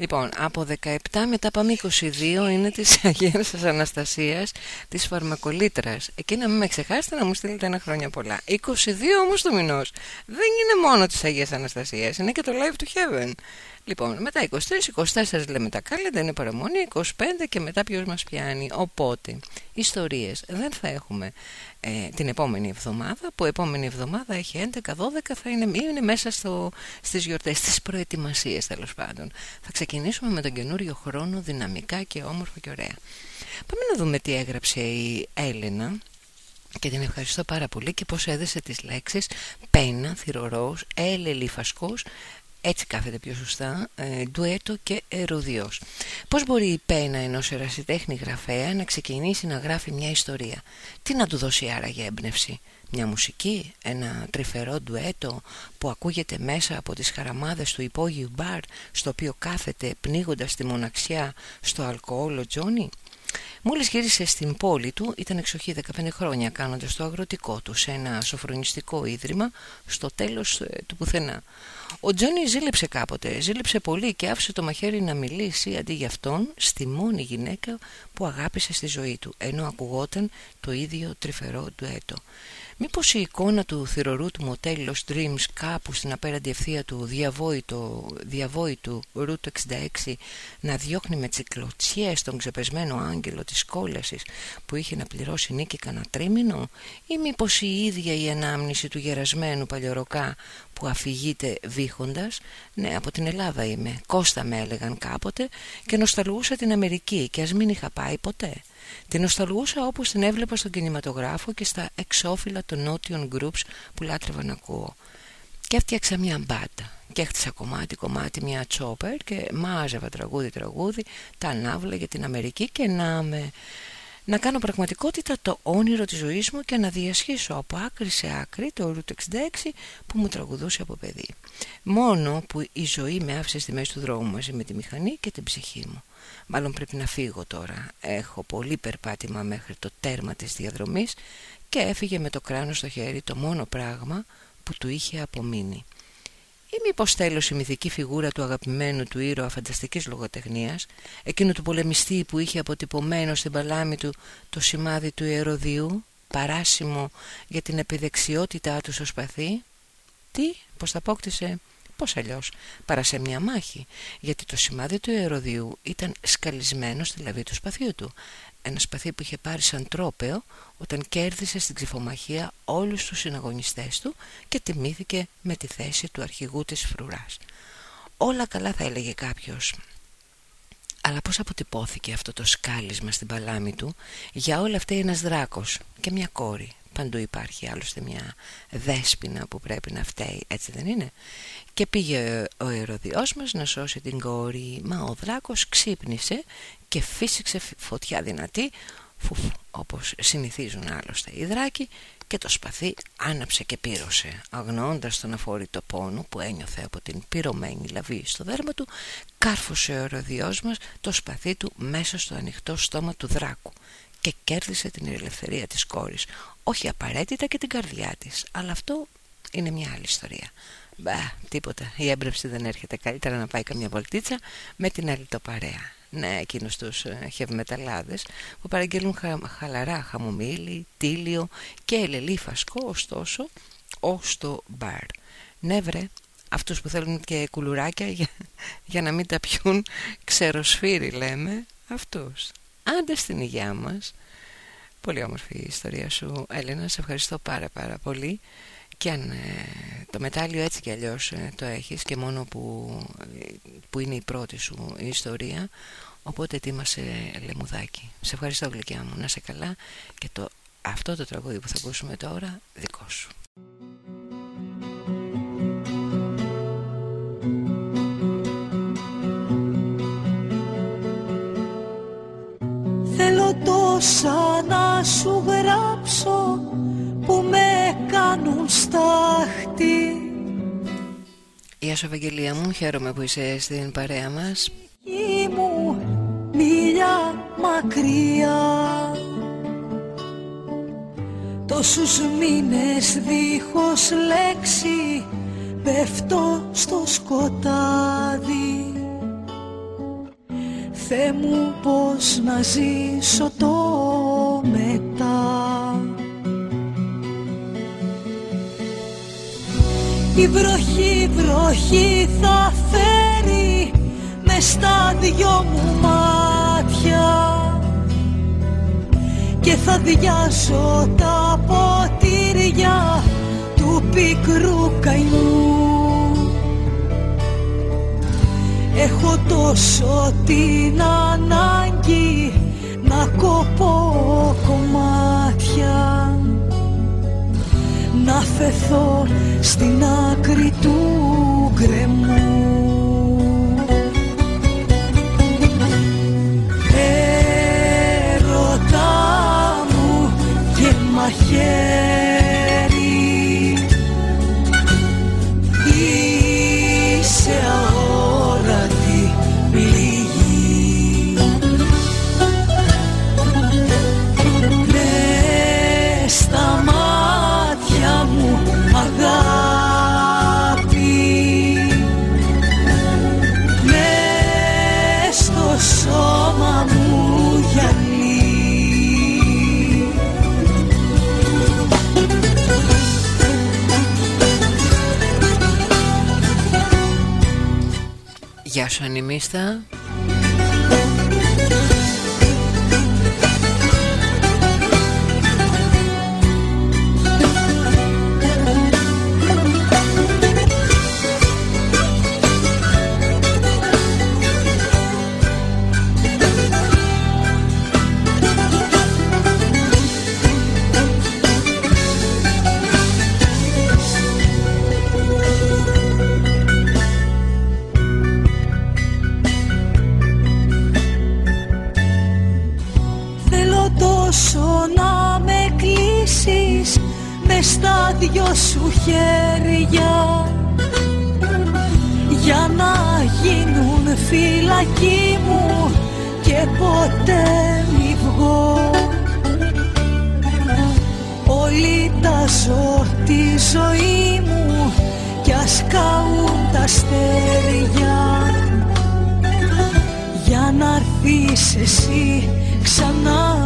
Λοιπόν, από 17 μετά πάμε 22 είναι της Αγίας Αναστασίας της Φαρμακολίτρας. Εκεί να μην με ξεχάσετε να μου στείλετε ένα χρόνια πολλά. 22 όμως του μηνός. Δεν είναι μόνο της Αγίας Αναστασίας, είναι και το Live to Heaven. Λοιπόν, μετά 23, 24 λέμε τα κάλεντα, είναι παραμονή, 25 και μετά ποιος μας πιάνει. Οπότε, ιστορίες δεν θα έχουμε ε, την επόμενη εβδομάδα, που επόμενη εβδομάδα έχει 11-12, θα είναι, είναι μέσα στο, στις γιορτές, στις προετοιμασίες τέλος πάντων. Θα ξεκινήσουμε με τον καινούριο χρόνο δυναμικά και όμορφα και ωραία. Πάμε να δούμε τι έγραψε η Έλενα και την ευχαριστώ πάρα πολύ και πως έδεσε τις λέξεις πένα, θυρωρός, έλελη φασκός έτσι κάθεται πιο σωστά, ε, ντουέτο και ερωδιός. Πώς μπορεί η πένα ενός ερασιτέχνη γραφέα να ξεκινήσει να γράφει μια ιστορία; Τι να του δώσει άραγε έμπνευση; Μια μουσική, ένα τρυφερό ντουέτο που ακούγεται μέσα από τις χαραμάδες του υπόγειου μπαρ στο οποίο κάθεται πνίγοντας τη μοναξιά στο αλκοόλ ο Τζόνι; Μόλις γύρισε στην πόλη του, ήταν εξοχή 15 χρόνια κάνοντας το αγροτικό του σε ένα σοφρονιστικό ίδρυμα στο τέλος ε, του πουθενά. Ο Τζόνι ζήλεψε κάποτε, ζήλεψε πολύ και άφησε το μαχαίρι να μιλήσει αντί για αυτόν στη μόνη γυναίκα που αγάπησε στη ζωή του, ενώ ακουγόταν το ίδιο τρυφερό του έτο. Μήπως η εικόνα του θηρορού του μοτέλ Lost Dreams κάπου στην απέραντη ευθεία του διαβόητο, διαβόητου Route 66 να διώχνει με τσικλωτσιές τον ξεπεσμένο άγγελο της κόλασης που είχε να πληρώσει νίκη κανένα τρίμηνο; Ή μήπως η ίδια η ανάμνηση του γερασμένου παλιωροκά που αφηγείται βήχοντας; Ναι από την Ελλάδα είμαι. Κώστα με έλεγαν κάποτε και νοσταλγούσα την Αμερική και ας μην είχα πάει ποτέ την νοσταλγούσα όπως την έβλεπα στον κινηματογράφο και στα εξώφυλλα των νότιων groups που λάτρευα να ακούω. Και έφτιαξα μια μπάτα και έχτισα κομμάτι κομμάτι μια τσόπερ και μάζευα τραγούδι τραγούδι τα ανάβλα για την Αμερική και να με να κάνω πραγματικότητα το όνειρο της ζωής μου και να διασχίσω από άκρη σε άκρη το Route 66 που μου τραγουδούσε από παιδί. Μόνο που η ζωή με άφησε στη μέση του δρόμου μαζί με τη μηχανή και την ψυχή μου. Μάλλον πρέπει να φύγω τώρα. Έχω πολύ περπάτημα μέχρι το τέρμα της διαδρομής και έφυγε με το κράνος στο χέρι το μόνο πράγμα που του είχε απομείνει. Ή μήπως τέλο η μυθική φιγούρα του αγαπημένου του ήρωα φανταστικής λογοτεχνίας, εκείνου του πολεμιστή που είχε αποτυπωμένο στην παλάμη του το σημάδι του ιεροδίου, παράσιμο για την επιδεξιότητά του στο σπαθί. Τι, πως τα απόκτησε Πώς αλλιώς, παρά σε μια μάχη, γιατί το σημάδι του αεροδιού ήταν σκαλισμένο στη λαβή του σπαθιού του. Ένα σπαθί που είχε πάρει σαν τρόπεο όταν κέρδισε στην ξυφομαχία όλους τους συναγωνιστές του και τιμήθηκε με τη θέση του αρχηγού της φρουράς. Όλα καλά θα έλεγε κάποιος. Αλλά πώς αποτυπώθηκε αυτό το σκάλισμα στην παλάμη του; Για όλα αυτά ένας δράκος και μια κόρη Παντού υπάρχει άλλωστε μια δέσποινα που πρέπει να φταίει Έτσι δεν είναι; Και πήγε ο ερωδιός μας να σώσει την κόρη. Μα ο δράκος ξύπνησε και φύσηξε φωτιά δυνατή. Φουφ, όπως συνηθίζουν άλλωστε οι δράκοι και το σπαθί άναψε και πύρωσε αγνοώντας τον αφόρητο πόνο που ένιωθε από την πυρωμένη λαβή στο δέρμα του. Κάρφωσε ο ροδιός μας το σπαθί του μέσα στο ανοιχτό στόμα του δράκου και κέρδισε την ελευθερία της κόρης όχι απαραίτητα και την καρδιά της αλλά αυτό είναι μια άλλη ιστορία. Μπα, τίποτα, η έμπνευση δεν έρχεται. Καλύτερα να πάει καμιά βολτίτσα με την άλλη το παρέα. Ναι, εκείνους τους ε, χευμεταλλάδες που παραγγέλνουν χαλαρά χαμομήλι, τίλιο και ελελή φασκό ωστόσο ως το μπαρ. Ναι βρε, αυτούς που θέλουν και κουλουράκια για, για να μην τα πιούν ξεροσφύρι λέμε αυτούς. Άντε στην υγειά μας πολύ όμορφη η ιστορία σου Έλενα. Σε ευχαριστώ πάρα πάρα πολύ. Και αν ε, το μετάλλιο έτσι κι αλλιώς ε, το έχεις και μόνο που, που είναι η πρώτη σου ιστορία οπότε ετοίμασε λεμουδάκι. Σε ευχαριστώ γλυκιά μου. Να σε καλά και το, αυτό το τραγούδι που θα ακούσουμε τώρα δικό σου. Θέλω τόσα να σου γράψω που με κάνουν στάχτη. Γεια σου Ευαγγελία μου, χαίρομαι που είσαι στην παρέα μας. Μου μίλια μακριά. Τόσους μήνες δίχως λέξη πέφτω στο σκοτάδι Θεέ μου πως να ζήσω το μετά. Η βροχή, βροχή θα φέρει με στα δυο μου μάτια και θα διάσω τα ποτήρια του πικρού καημού Έχω τόσο την ανάγκη να κοπώ κομμάτια. Να φεθώ στην άκρη του γκρεμού. Έρωτά μου και μαχαίρι Γεια σου ανημίστα δυο σου χέρια για να γίνουν φυλακή μου και ποτέ μη βγω. Όλοι τα ζω τη ζωή μου κι ας καούν τα αστέρια. Για να έρθεις εσύ ξανά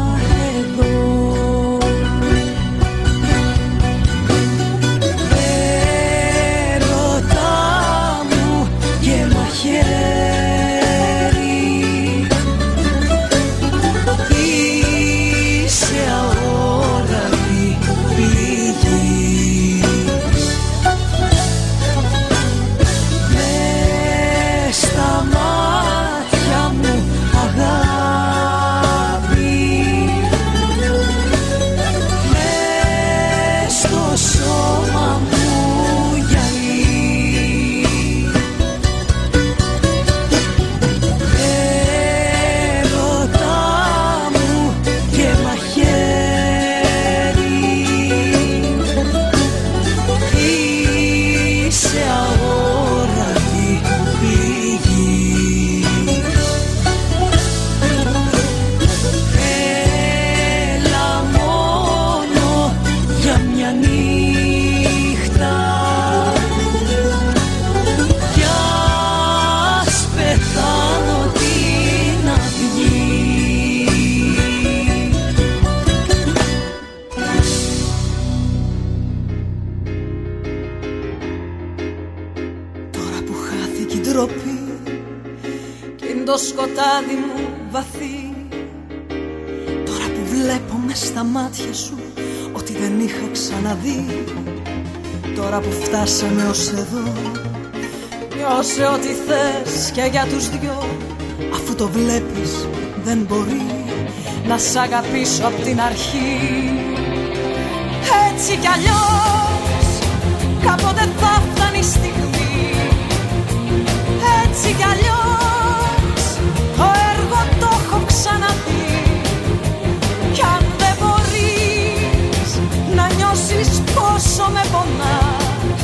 ξαναδεί. Τώρα που φτάσαμε ως εδώ Νιώσε ό,τι θες και για τους δυο. Αφού το βλέπεις δεν μπορεί Να σ' αγαπήσω απ' την αρχή. Έτσι κι αλλιώς Κάποτε θα φτάνει η στιγμή. Έτσι κι αλλιώς πόσο με πονάς.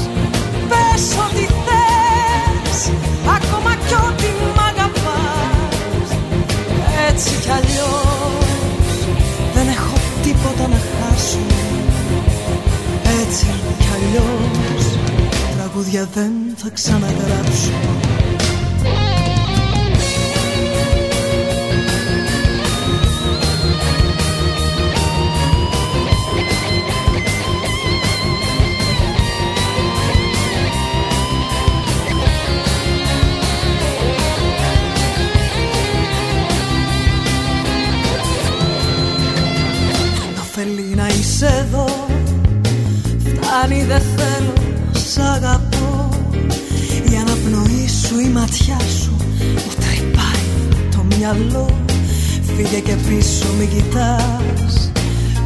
Πες ό,τι θες Ακόμα κι ό,τι μ' αγαπάς. Έτσι κι αλλιώς Δεν έχω τίποτα να χάσω. Έτσι κι αλλιώς Τραγούδια δεν θα ξαναγράψω εδώ. Φτάνει δεν θέλω να σ' αγαπώ. Η αναπνοή σου, η ματιά σου Μου τρυπάει το μυαλό. Φύγε και πίσω μη κοιτάς.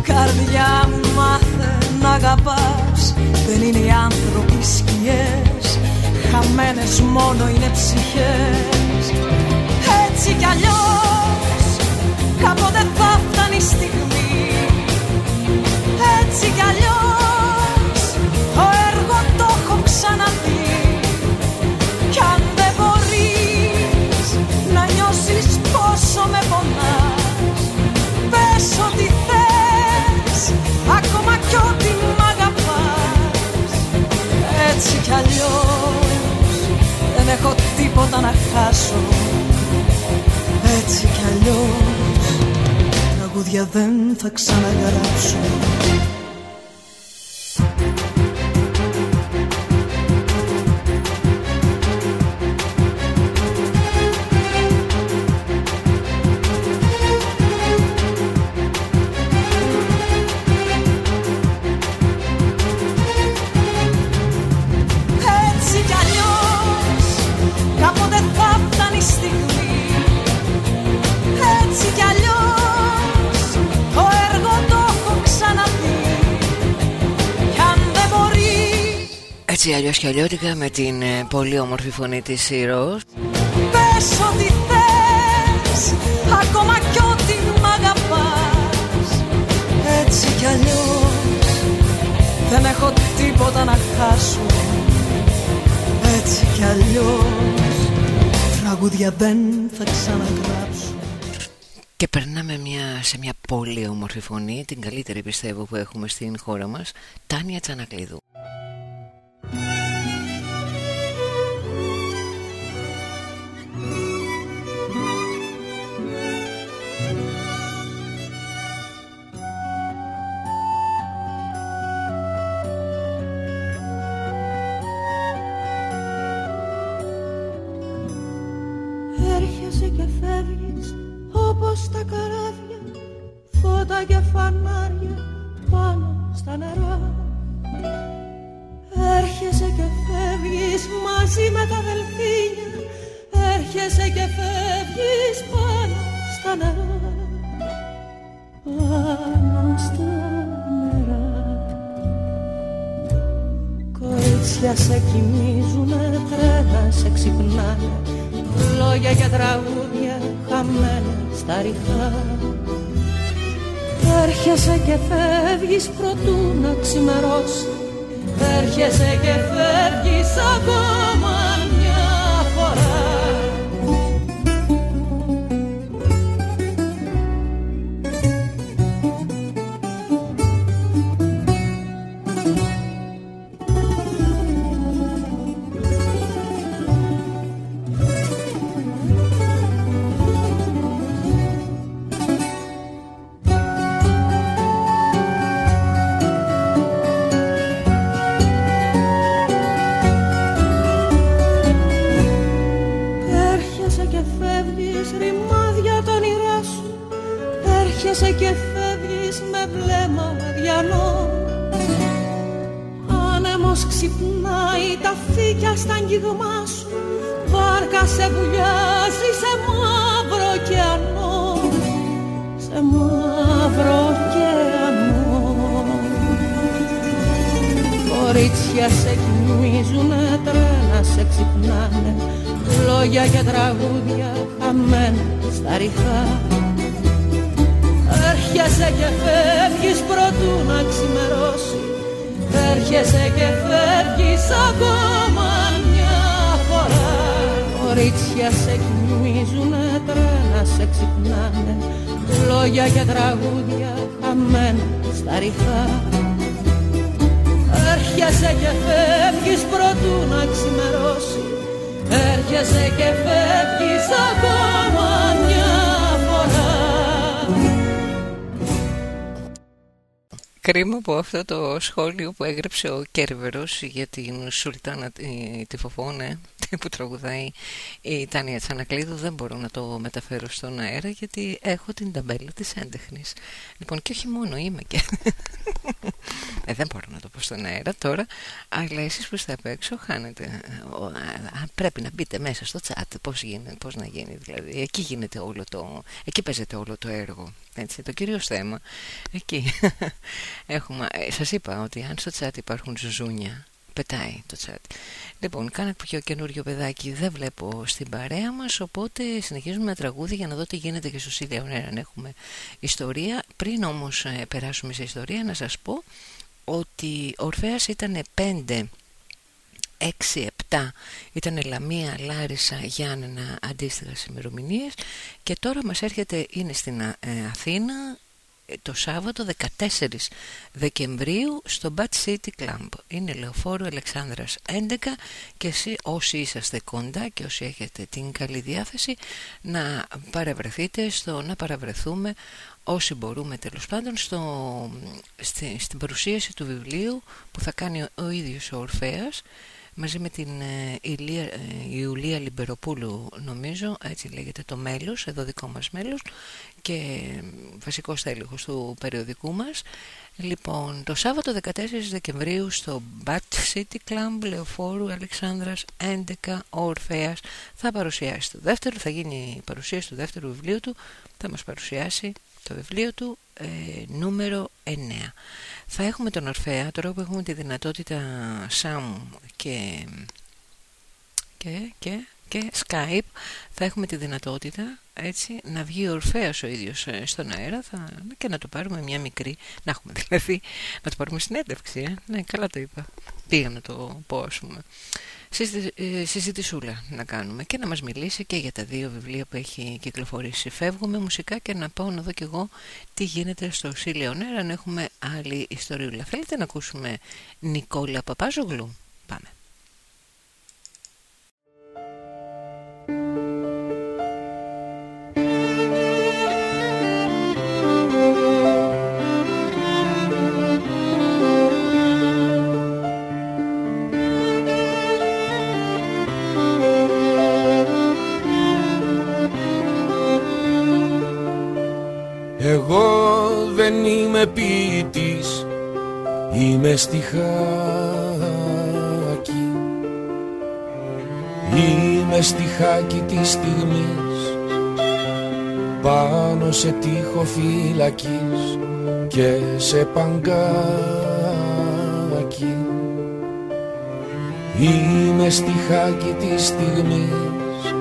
Καρδιά μου μάθε να αγαπάς. Δεν είναι οι άνθρωποι σκιές. Χαμένες μόνο είναι ψυχές. Έτσι κι αλλιώς Κάποτε θα φτάνει η στιγμή αλλιώς. Δεν έχω τίποτα να χάσω. Έτσι κι αλλιώς Τραγούδια δεν θα ξαναγράψω Έτσι αλλιώς και αλλιώτικα με την ε, πολύ όμορφη φωνή της Σύρος. Πες ό,τι θες Ακόμα κι ό,τι μ' αγαπάς. Έτσι κι αλλιώς Δεν έχω τίποτα να χάσω. Έτσι κι αλλιώς Τραγούδια δεν θα ξαναγράψω. Και περνάμε μια, σε μια πολύ όμορφη φωνή Την καλύτερη πιστεύω που έχουμε στην χώρα μας. Τάνια Τσανακλείδου φανάρια πάνω στα νερά. Έρχεσαι και φεύγεις μαζί με τα δελφίνια. Έρχεσαι και φεύγεις πάνω στα νερά. Πάνω στα νερά. Κορίτσια σε κοιμίζουνε, τρένα σε ξυπνάνε. Λόγια και τραγούδια χαμένα στα ρηχά Έρχεσαι και φεύγεις προτού να ξημερώσει Έρχεσαι και φεύγεις ακόμα στα ρηχά. Έρχεσαι και φεύγεις προτού να ξημερώσει. Έρχεσαι και φεύγεις ακόμα μια φορά. Κορίτσια σε κοιμίζουνε, τρένα σε ξυπνάνε. Λόγια και τραγούδια χαμένα στα ρηχά. Έρχεσαι και φεύγεις προτού να ξημερώσει Έρχεσαι και φεύγεις ακόμα μια Κρίμα από αυτό το σχόλιο που έγραψε ο Κέρβερος για την Σουλτάνα τη Φοφόνε που τραγουδάει η Τάνια Τσανακλείδου δεν μπορώ να το μεταφέρω στον αέρα γιατί έχω την ταμπέλα της έντεχνης. Λοιπόν και όχι μόνο είμαι και ε, δεν μπορώ να το πω στον αέρα τώρα αλλά εσείς που είστε απ' έξω χάνετε πρέπει να μπείτε μέσα στο chat πώς, γίνεται, πώς να γίνει δηλαδή εκεί γίνεται όλο το εκεί παίζεται όλο το έργο έτσι, το κύριο θέμα. Εκεί έχουμε, ε, σας είπα ότι αν στο chat υπάρχουν ζουζούνια πετάει το chat. Λοιπόν κάνα πιο καινούριο παιδάκι. Δεν βλέπω στην παρέα μας οπότε συνεχίζουμε με τραγούδι για να δω τι γίνεται και στο Σίλια αν έχουμε ιστορία. Πριν όμως ε, περάσουμε σε ιστορία να σας πω ότι ο Ορφέας ήταν 5 6-7 ήταν Λαμία, Λάρισα, Γιάννενα αντίστοιχα ημερομηνίες. Και τώρα μας έρχεται, είναι στην ε, Αθήνα ε, το Σάββατο 14 Δεκεμβρίου στο Bad City Club. Είναι λεωφόρο Αλεξάνδρας 11 και εσεί, όσοι είσαστε κοντά και όσοι έχετε την καλή διάθεση να παραβρεθείτε στο να παραβρεθούμε όσοι μπορούμε τέλος πάντων στο, στη, στην παρουσίαση του βιβλίου που θα κάνει ο, ο ίδιος ο Ορφέας μαζί με την ε, Ηλία, ε, Ιουλία Λιμπεροπούλου νομίζω, έτσι λέγεται το μέλος, εδώ δικό μας μέλος και βασικός τέλεχος του περιοδικού μας. Λοιπόν, το Σάββατο 14 Δεκεμβρίου στο Bat City Club Λεωφόρου Αλεξάνδρας 11 ο Ορφέας θα παρουσιάσει το δεύτερο, θα γίνει η παρουσίαση του δεύτερου βιβλίου του, θα μας παρουσιάσει το βιβλίο του ε, νούμερο 9. Θα έχουμε τον Ορφέα, τώρα που έχουμε τη δυνατότητα Sam και, και, και, και Skype, θα έχουμε τη δυνατότητα έτσι, να βγει ο Ορφέας ο ίδιος ε, στον αέρα θα, και να το πάρουμε μια μικρή, να έχουμε δηλαδή, να το πάρουμε συνέντευξη, ε. ναι καλά το είπα, πήγα να το πω ας πούμε. Ε, συζητησούλα να κάνουμε και να μας μιλήσει και για τα δύο βιβλία που έχει κυκλοφορήσει. Φεύγουμε μουσικά και να πάω να δω κι εγώ τι γίνεται στο Σίλιο αν έχουμε άλλη ιστοριούλα. Θέλετε να ακούσουμε Νικόλα Παπάζογλου; Πάμε. Στιχάκι Είμαι στιχάκι της στιγμής Πάνω σε τείχο φυλακής Και σε παγκάκι. Είμαι στιχάκι της στιγμής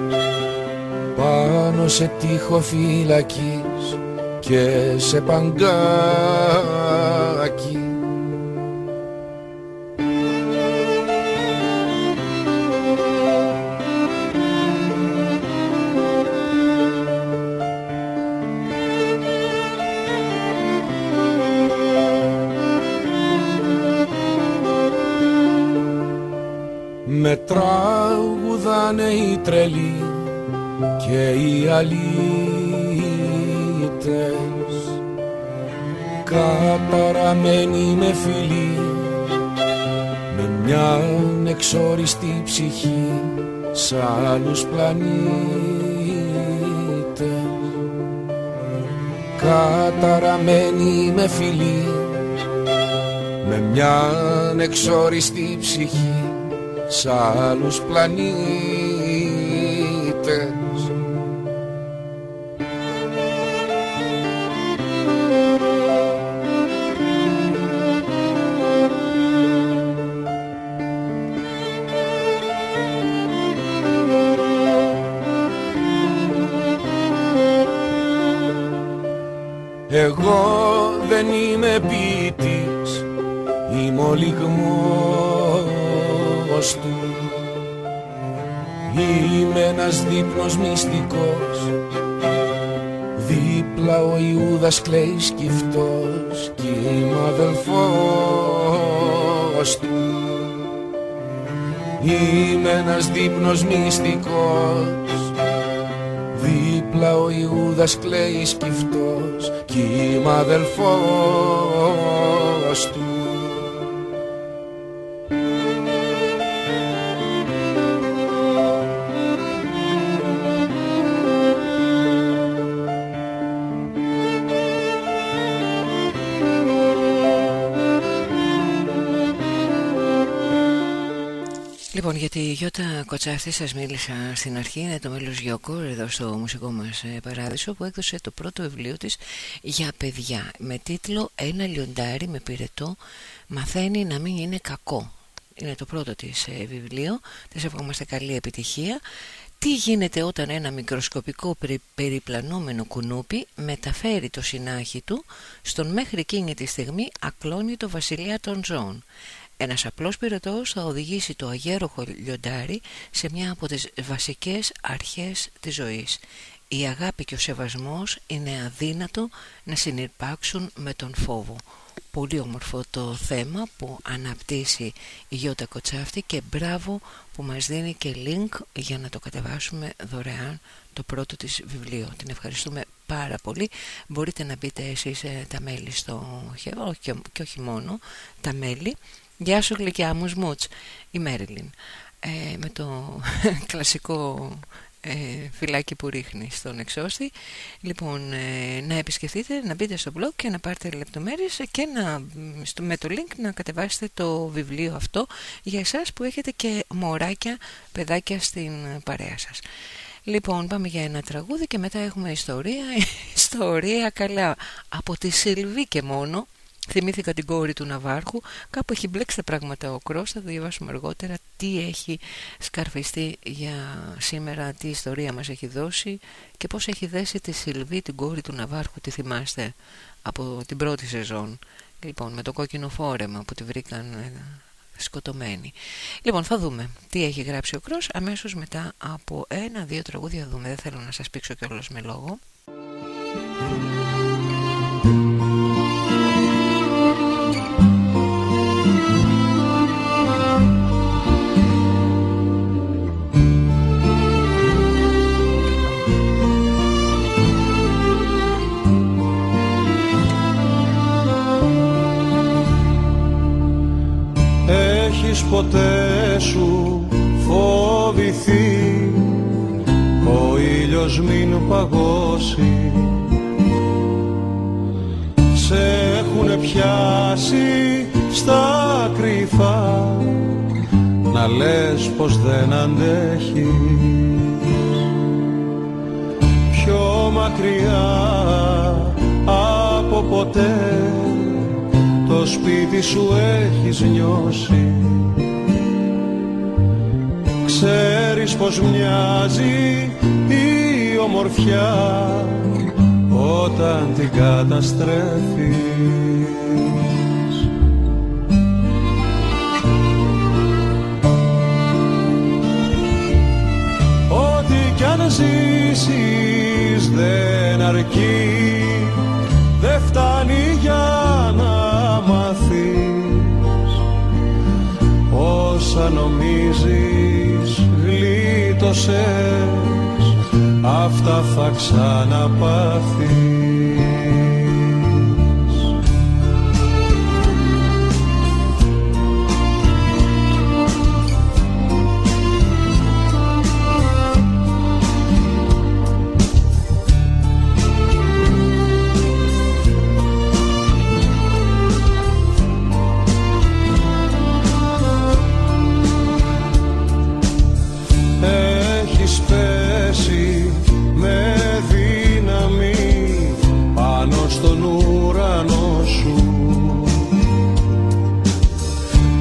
Πάνω σε τείχο φυλακής και σε παγκάκι οι αλήθειοι καταραμένη με φιλή με μια εξόριστη ψυχή σ' άλλους πλανήτες. Καταραμένη με φιλή με μια εξόριστη ψυχή σ' άλλους πλανήτες ένας δείπνος μυστικός. Δίπλα ο Ιούδας κλαίει σκυφτός Κι είμαι αδελφός Γιώτα Κοτσάφτη σας μίλησα στην αρχή, είναι το μέλος Γιώκο εδώ στο μουσικό μας ε, παράδεισο που έκδοσε το πρώτο βιβλίο της για παιδιά με τίτλο «Ένα λιοντάρι με πυρετό μαθαίνει να μην είναι κακό». Είναι το πρώτο της ε, βιβλίο, της ευχόμαστε καλή επιτυχία. Τι γίνεται όταν ένα μικροσκοπικό περιπλανόμενο κουνούπι μεταφέρει το συνάχη του στον μέχρι εκείνη τη στιγμή ακλόνητο βασιλιά των ζώων; Ένας απλός πυρετός θα οδηγήσει το αγέροχο λιοντάρι σε μια από τις βασικές αρχές της ζωής. Η αγάπη και ο σεβασμός είναι αδύνατο να συνειρπάξουν με τον φόβο. Πολύ όμορφο το θέμα που αναπτύσσει η Γιώτα Κοτσάφτη και μπράβο που μας δίνει και link για να το κατεβάσουμε δωρεάν το πρώτο της βιβλίο. Την ευχαριστούμε πάρα πολύ. Μπορείτε να μπείτε εσείς ε, τα μέλη στο και όχι μόνο τα μέλη Γεια σου γλυκιά μου Σμούτς Η Μέριλιν. Ε, Με το κλασικό ε, φυλάκι που ρίχνει στον εξώστη. Λοιπόν ε, να επισκεφτείτε Να μπείτε στο blog και να πάρετε λεπτομέρειες Και να, στο, με το link να κατεβάσετε το βιβλίο αυτό Για εσάς που έχετε και μωράκια Παιδάκια στην παρέα σας. Λοιπόν, πάμε για ένα τραγούδι και μετά έχουμε ιστορία, ιστορία καλά. Από τη Σιλβή και μόνο Θυμήθηκα την κόρη του Ναβάρχου. Κάπου έχει μπλέξει τα πράγματα ο Κρός. Θα διαβάσουμε αργότερα τι έχει σκαρφιστεί για σήμερα, τι ιστορία μας έχει δώσει και πώς έχει δέσει τη Σιλβή, την κόρη του Ναβάρχου. Τη θυμάστε από την πρώτη σεζόν. Λοιπόν, με το κόκκινο φόρεμα που τη βρήκαν ε, σκοτωμένη. Λοιπόν, θα δούμε τι έχει γράψει ο Κρός αμέσως μετά από ένα-δύο τραγούδια δούμε. Δεν θέλω να σας πείξω κιόλας με λόγο. Ποτέ σου φοβηθεί. Ο ήλιος μην παγώσει. Σε έχουνε πιάσει στα κρυφά. Να λες πως δεν αντέχεις. Πιο μακριά από ποτέ το σπίτι σου έχεις νιώσει. Ξέρεις πως μοιάζει η ομορφιά όταν την καταστρέφεις. Ό,τι κι αν ζήσεις δεν αρκεί δεν φτάνει για να μάθεις όσα νομίζεις γλίτωσες. Αυτά θα ξαναπάθεις στον ουρανό σου.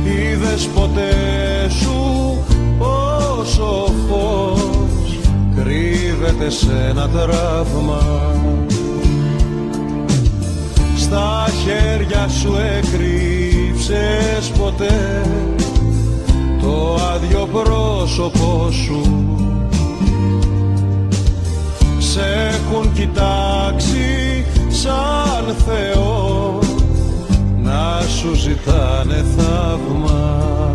Είδες ποτέ σου πω φως κρύβεται σε ένα τραύμα. Στα χέρια σου έκρυψες ποτέ το άδειο πρόσωπό σου. Σε έχουν κοιτάξει σαν Θεός να σου ζητάνε θαύμα.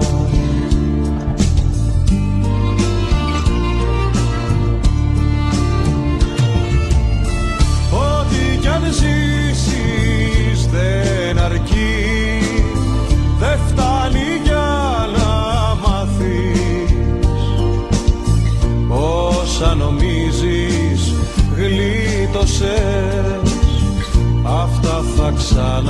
Ό,τι κι αν ζήσεις δεν αυτά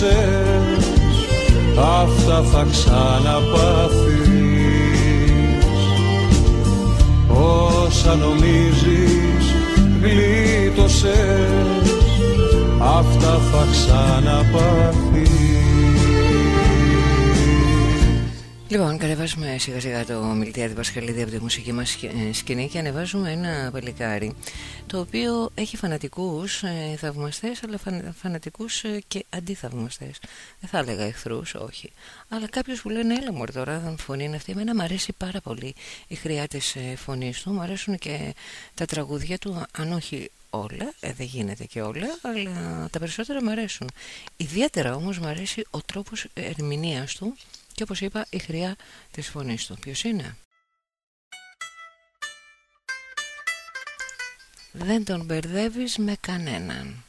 γλίτωσες Αυτά θα ξαναπάθεις Όσα νομίζεις γλίτωσες Αυτά θα ξαναπάθεις Λοιπόν, κατεβάζουμε σιγά σιγά το Μιλτιάδη Πασχαλίδη από τη μουσική μας σκη- σκηνή και ανεβάζουμε ένα παλικάρι το οποίο έχει φανατικούς ε, θαυμαστές αλλά φανα- φανατικούς ε, και αντιθαυμαστές. Δεν θα έλεγα εχθρούς, όχι. Αλλά κάποιους που λένε έλα μωρέ τώρα δεν φωνή είναι αυτή. Εμένα μου αρέσει πάρα πολύ η χρειά της ε, φωνής του. Μου αρέσουν και τα τραγούδια του, αν όχι όλα, ε, δεν γίνεται και όλα, αλλά τα περισσότερα μου αρέσουν. Ιδιαίτερα όμως μου αρέσει ο τρόπος ερμηνείας του και όπως είπα η χρειά της φωνής του. Ποιος είναι; Δεν τον μπερδεύεις με κανέναν.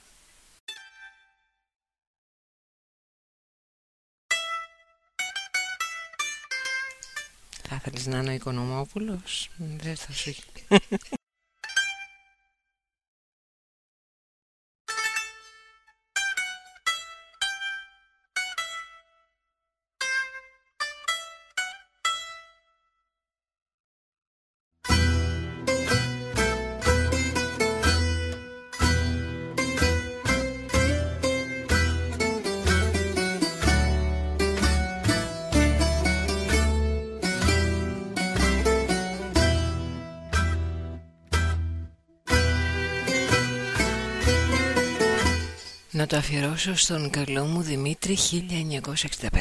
Θα ήθελες να είναι ο Οικονομόπουλος; Δεν θα σου... Να το αφιερώσω στον καλό μου Δημήτρη 1965.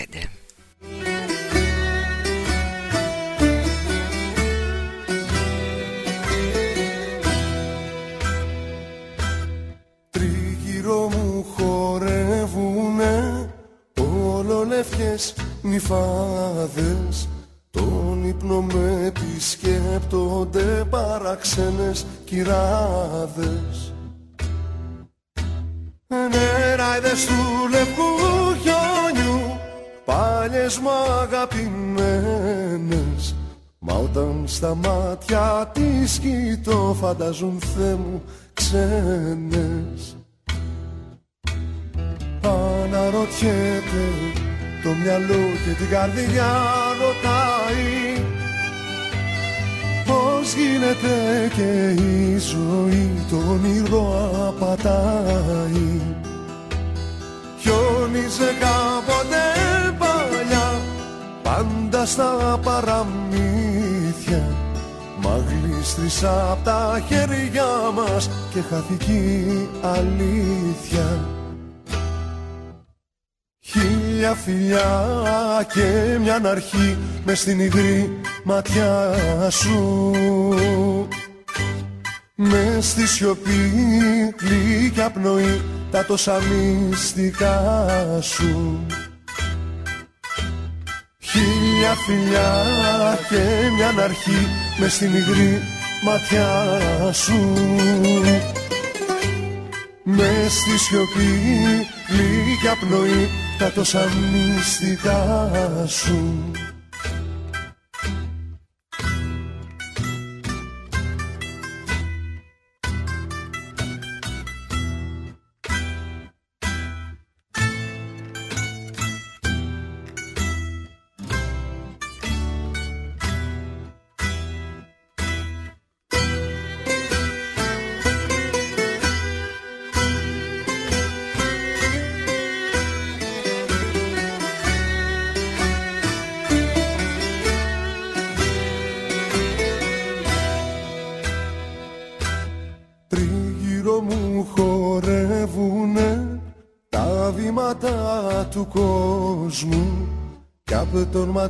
Τριγύρω μου χορεύουνε Ολολεύκες νυφάδες Τον ύπνο με επισκέπτονται παραξένες κυράδες Νεράιδες του λευκού χιόνιου Πάλιες μου αγαπημένες. Μα όταν στα μάτια της κοιτώ φανταζούν Θεέ μου ξένες. Αναρωτιέται το μυαλό και την καρδιά ρωτάει. Πώς γίνεται και η ζωή το όνειρο απατάει Χιόνιζε κάποτε παλιά πάντα στα παραμύθια. Μα γλίστρισα απ' τα χέρια μας και χάθηκε η αλήθεια. Χίλια φιλιά και μια αρχή μες στην υγρή ματιά σου με στη σιωπή γλυκιά πνοή τα τόσα μυστικά σου. Χίλια φιλιά και μια αρχή με στην υγρή ματιά σου. Με στη σιωπή λίγια πνοή τα τόσα μυστικά σου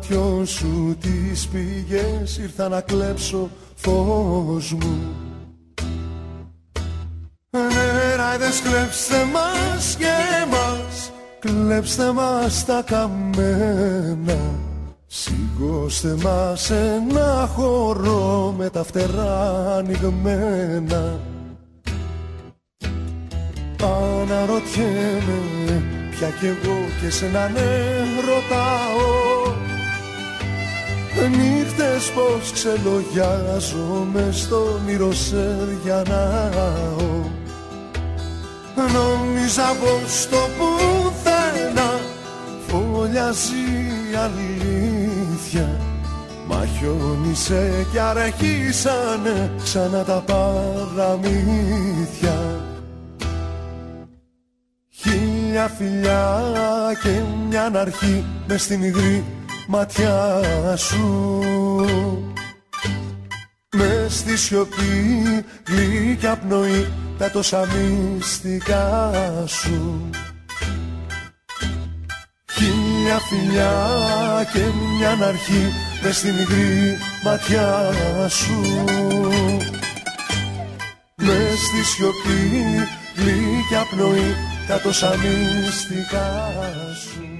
ματιών σου τις πηγές ήρθα να κλέψω φως μου. Νεράιδες κλέψτε μας και μας κλέψτε μας τα καμένα. Σηκώστε μας ένα χώρο με τα φτερά ανοιγμένα. Αναρωτιέμαι πια κι εγώ και σε να ναι ρωτάω Νύχτες πως ξελογιάζομαι στο όνειρο σε διανάω. Νόμιζα πως το πουθενά φωλιάζει η αλήθεια. Μα χιόνισε κι αρχίσανε ξανά τα παραμύθια. Χίλια φιλιά και μια αρχή μες στην υγρή ματιά σου. Μες στη σιωπή γλυκιά πνοή τα τόσα μυστικά σου. Χίλια φιλιά και μια αρχή μες στην υγρή ματιά σου. Μες στη σιωπή γλυκιά πνοή τα τόσα μυστικά σου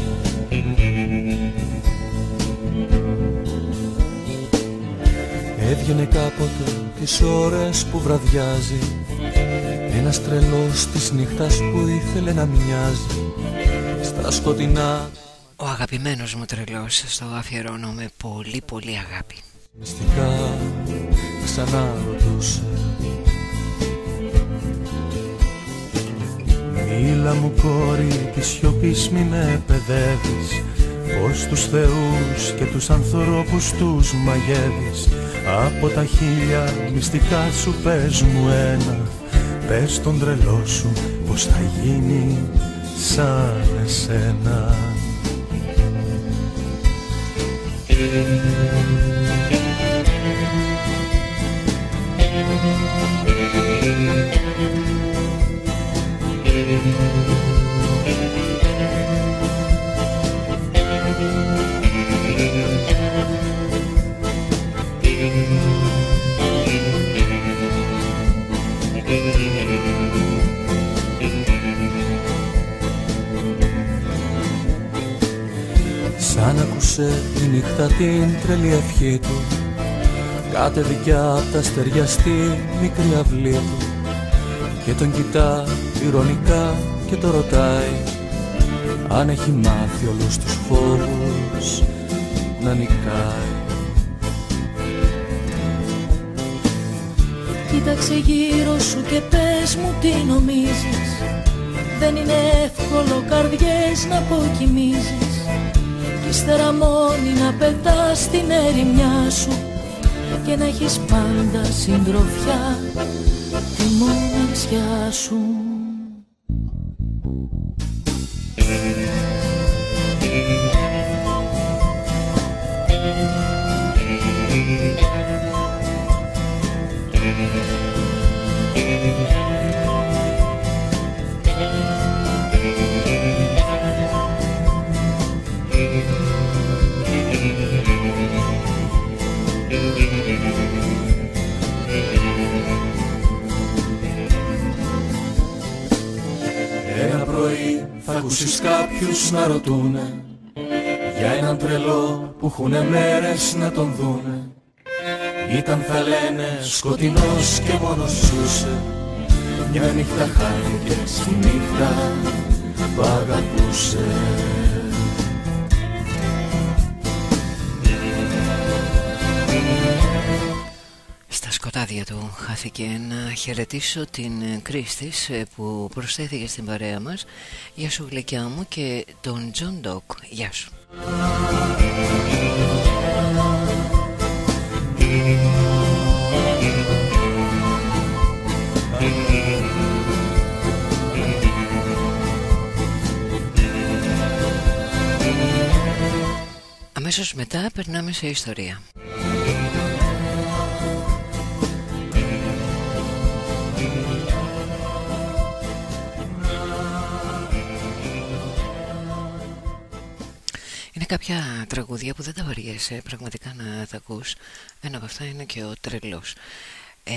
Έβγαινε κάποτε τις ώρες που βραδιάζει. Ένας τρελός της νύχτας που ήθελε να μοιάζει. Στα σκοτεινά. Ο αγαπημένος μου τρελός Στο αφιερώνω με πολύ πολύ αγάπη. Μυστικά ξανά ρωτούσε Μίλα μου κόρη της σιωπής μη με παιδεύεις. Πως τους θεούς και τους ανθρώπους τους μαγεύεις. Από τα χίλια μυστικά σου πες μου ένα. Πες τον τρελό σου πως θα γίνει σαν εσένα Σαν ακούσε τη νύχτα την τρελή ευχή του δικιά απ' τα στεριά στη μικρή αυλή του. Και τον κοιτά ηρωνικά και το ρωτάει Αν έχει μάθει όλους τους φόβους να νικάει. Κοίταξε γύρω σου και πες μου τι νομίζεις. Δεν είναι εύκολο καρδιές να αποκοιμήσεις. Κι ύστερα μόνη να πετάς την ερημιά σου Και να έχεις πάντα συντροφιά τη μοναξιά σου κάποιους να ρωτούνε. Για έναν τρελό που έχουνε μέρες να τον δούνε. Ήταν θα λένε σκοτεινός και μόνος ζούσε. Μια νύχτα χάθηκε στη νύχτα που αγαπούσε σκοτάδια του. Χάθηκε να χαιρετήσω την Κρίστης ε, που προσθέθηκε στην παρέα μας. Γεια σου γλυκιά μου και τον Τζον Ντοκ. Γεια σου. Αμέσως μετά περνάμε σε ιστορία κάποια τραγούδια που δεν τα βαριέσαι πραγματικά να τα ακούς. Ένα από αυτά είναι και ο τρελός. Ε,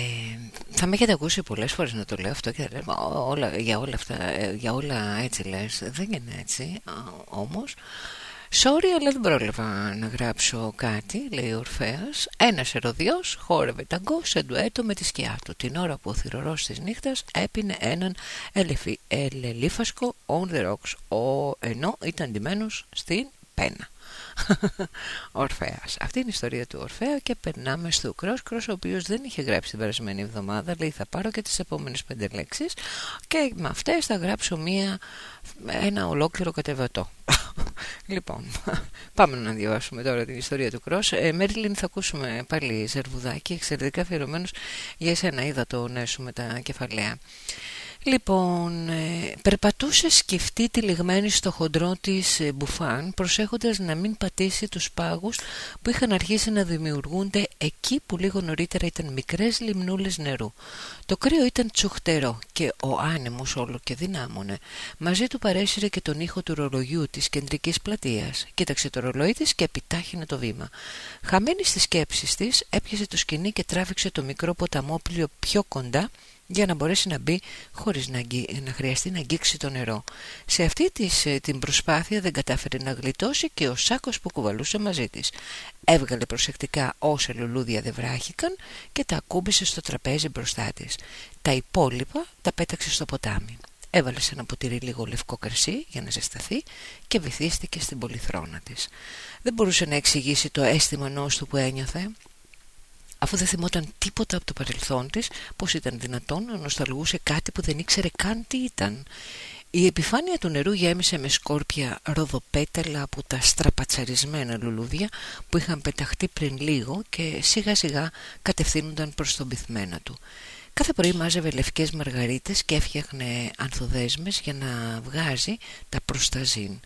θα με έχετε ακούσει πολλές φορές να το λέω αυτό και θα λέω όλα, για, όλα αυτά, ε, για όλα έτσι λες Δεν είναι έτσι όμως. Sorry αλλά δεν πρόλαβα να γράψω κάτι Λέει ο Ορφέας. Ένας ερωδιός χόρευε ταγκό σε ντουέτο με τη σκιά του. Την ώρα που ο θηρορός της νύχτας έπινε έναν ελελίφασκο on the rocks ο, Ενώ ήταν ντυμένος στην πένα. Ορφέας. Αυτή είναι η ιστορία του Ορφέα και περνάμε στο Κρός Κρός ο οποίος δεν είχε γράψει την περασμένη εβδομάδα. Λέει θα πάρω και τις επόμενες πέντε λέξεις και με αυτές θα γράψω μία, ένα ολόκληρο κατεβατό. Λοιπόν πάμε να διαβάσουμε τώρα την ιστορία του Κρός ε, Μέριλιν θα ακούσουμε πάλι Ζερβουδάκη εξαιρετικά αφιερωμένος για εσένα είδα το νέσου με τα κεφαλαία Λοιπόν, ε, περπατούσες σκεφτεί τυλιγμένη στο χοντρό της ε, μπουφάν προσέχοντας να μην πατήσει τους πάγους που είχαν αρχίσει να δημιουργούνται εκεί που λίγο νωρίτερα ήταν μικρές λιμνούλες νερού. Το κρύο ήταν τσουχτερό και ο άνεμος όλο και δυνάμωνε. Μαζί του παρέσυρε και τον ήχο του ρολογιού της κεντρικής πλατείας. Κοίταξε το ρολόι της και επιτάχυνε το βήμα. Χαμένη στις σκέψεις της έπιασε το σκηνή και τράβηξε το μικρό ποταμόπλιο πιο κοντά για να μπορέσει να μπει χωρίς να, να χρειαστεί να αγγίξει το νερό. Σε αυτή της, ε, την προσπάθεια δεν κατάφερε να γλιτώσει και ο σάκος που κουβαλούσε μαζί της. Έβγαλε προσεκτικά όσα λουλούδια δεν βράχηκαν και τα ακούμπησε στο τραπέζι μπροστά της. Τα υπόλοιπα τα πέταξε στο ποτάμι. Έβαλε σε ένα ποτήρι λίγο λευκό κρασί για να ζεσταθεί και βυθίστηκε στην πολυθρόνα της. Δεν μπορούσε να εξηγήσει το αίσθημα νόστου που ένιωθε αφού δεν θυμόταν τίποτα από το παρελθόν της πως ήταν δυνατόν να νοσταλγούσε κάτι που δεν ήξερε καν τι ήταν η επιφάνεια του νερού γέμισε με σκόρπια ροδοπέταλα από τα στραπατσαρισμένα λουλούδια που είχαν πεταχτεί πριν λίγο και σιγά σιγά κατευθύνονταν προς τον πυθμένα του. Κάθε πρωί μάζευε λευκές μαργαρίτες και έφτιαχνε ανθοδέσμες για να βγάζει τα προσταζίν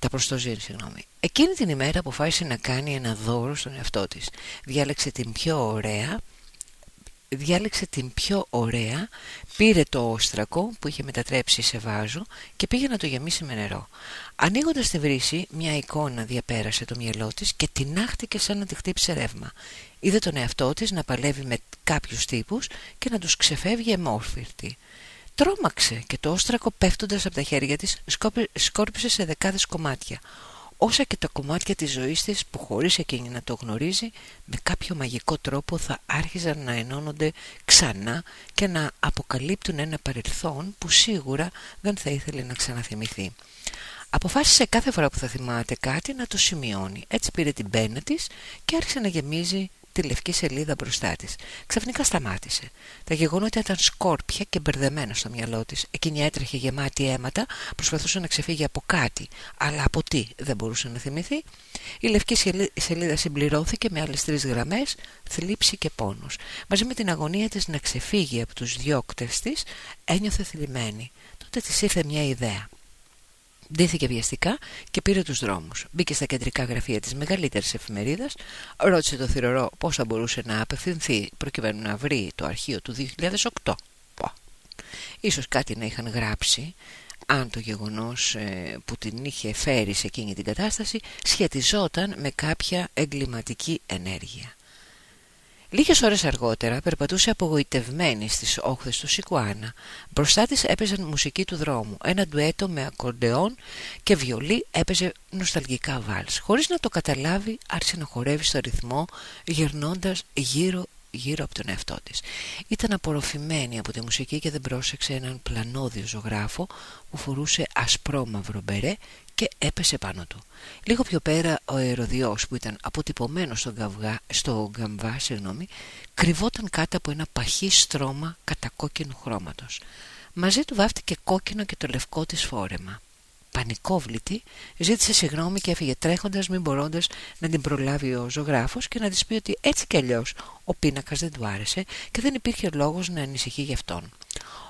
τα προστοζήρ, συγγνώμη. Εκείνη την ημέρα αποφάσισε να κάνει ένα δώρο στον εαυτό της. Διάλεξε την πιο ωραία, διάλεξε την πιο ωραία, πήρε το όστρακο που είχε μετατρέψει σε βάζο και πήγε να το γεμίσει με νερό. Ανοίγοντας τη βρύση, μια εικόνα διαπέρασε το μυαλό της και την άχτηκε σαν να τη χτύπησε ρεύμα. Είδε τον εαυτό της να παλεύει με κάποιους τύπους και να τους ξεφεύγει εμόρφυρτη. Τρόμαξε και το όστρακο πέφτοντας από τα χέρια της σκόρπισε σε δεκάδες κομμάτια όσα και τα κομμάτια της ζωής της που χωρίς εκείνη να το γνωρίζει με κάποιο μαγικό τρόπο θα άρχιζαν να ενώνονται ξανά και να αποκαλύπτουν ένα παρελθόν που σίγουρα δεν θα ήθελε να ξαναθυμηθεί. Αποφάσισε κάθε φορά που θα θυμάται κάτι να το σημειώνει. Έτσι πήρε την πένα της και άρχισε να γεμίζει τη λευκή σελίδα μπροστά της. Ξαφνικά σταμάτησε. Τα γεγονότα ήταν σκόρπια και μπερδεμένα στο μυαλό της. Εκείνη έτρεχε γεμάτη αίματα, προσπαθούσε να ξεφύγει από κάτι, αλλά από τι δεν μπορούσε να θυμηθεί. Η λευκή σελίδα συμπληρώθηκε με άλλες τρεις γραμμές, θλίψη και πόνος. Μαζί με την αγωνία της να ξεφύγει από τους διώκτες της, ένιωθε θλιμμένη. Τότε της ήρθε μια ιδέα. Ντύθηκε βιαστικά και πήρε τους δρόμους. Μπήκε στα κεντρικά γραφεία της μεγαλύτερης εφημερίδας, ρώτησε το θηρορό πώς θα μπορούσε να απευθυνθεί προκειμένου να βρει το αρχείο του 2008. Ίσως κάτι να είχαν γράψει αν το γεγονός ε, που την είχε φέρει σε εκείνη την κατάσταση σχετιζόταν με κάποια εγκληματική ενέργεια. Λίγες ώρες αργότερα περπατούσε απογοητευμένη στις όχθες του Σικουάνα. Μπροστά της έπαιζαν μουσική του δρόμου. Ένα ντουέτο με ακορντεόν και βιολί έπαιζε νοσταλγικά βάλς. Χωρίς να το καταλάβει άρχισε να χορεύει στο ρυθμό γυρνώντας γύρω γύρω από τον εαυτό της. Ήταν απορροφημένη από τη μουσική και δεν πρόσεξε έναν πλανόδιο ζωγράφο που φορούσε ασπρόμαυρο μπερέ και έπεσε πάνω του. Λίγο πιο πέρα ο ερωδιός που ήταν αποτυπωμένος στον, καυγά, στο γκαμβά συγγνώμη, κρυβόταν κάτω από ένα παχύ στρώμα κατακόκκινου χρώματος. Μαζί του βάφτηκε κόκκινο και το λευκό της φόρεμα. Πανικόβλητη, ζήτησε συγγνώμη και έφυγε τρέχοντας μην μπορώντας να την προλάβει ο ζωγράφος και να της πει ότι έτσι κι αλλιώς ο πίνακας δεν του άρεσε και δεν υπήρχε λόγος να ανησυχεί γι' αυτόν.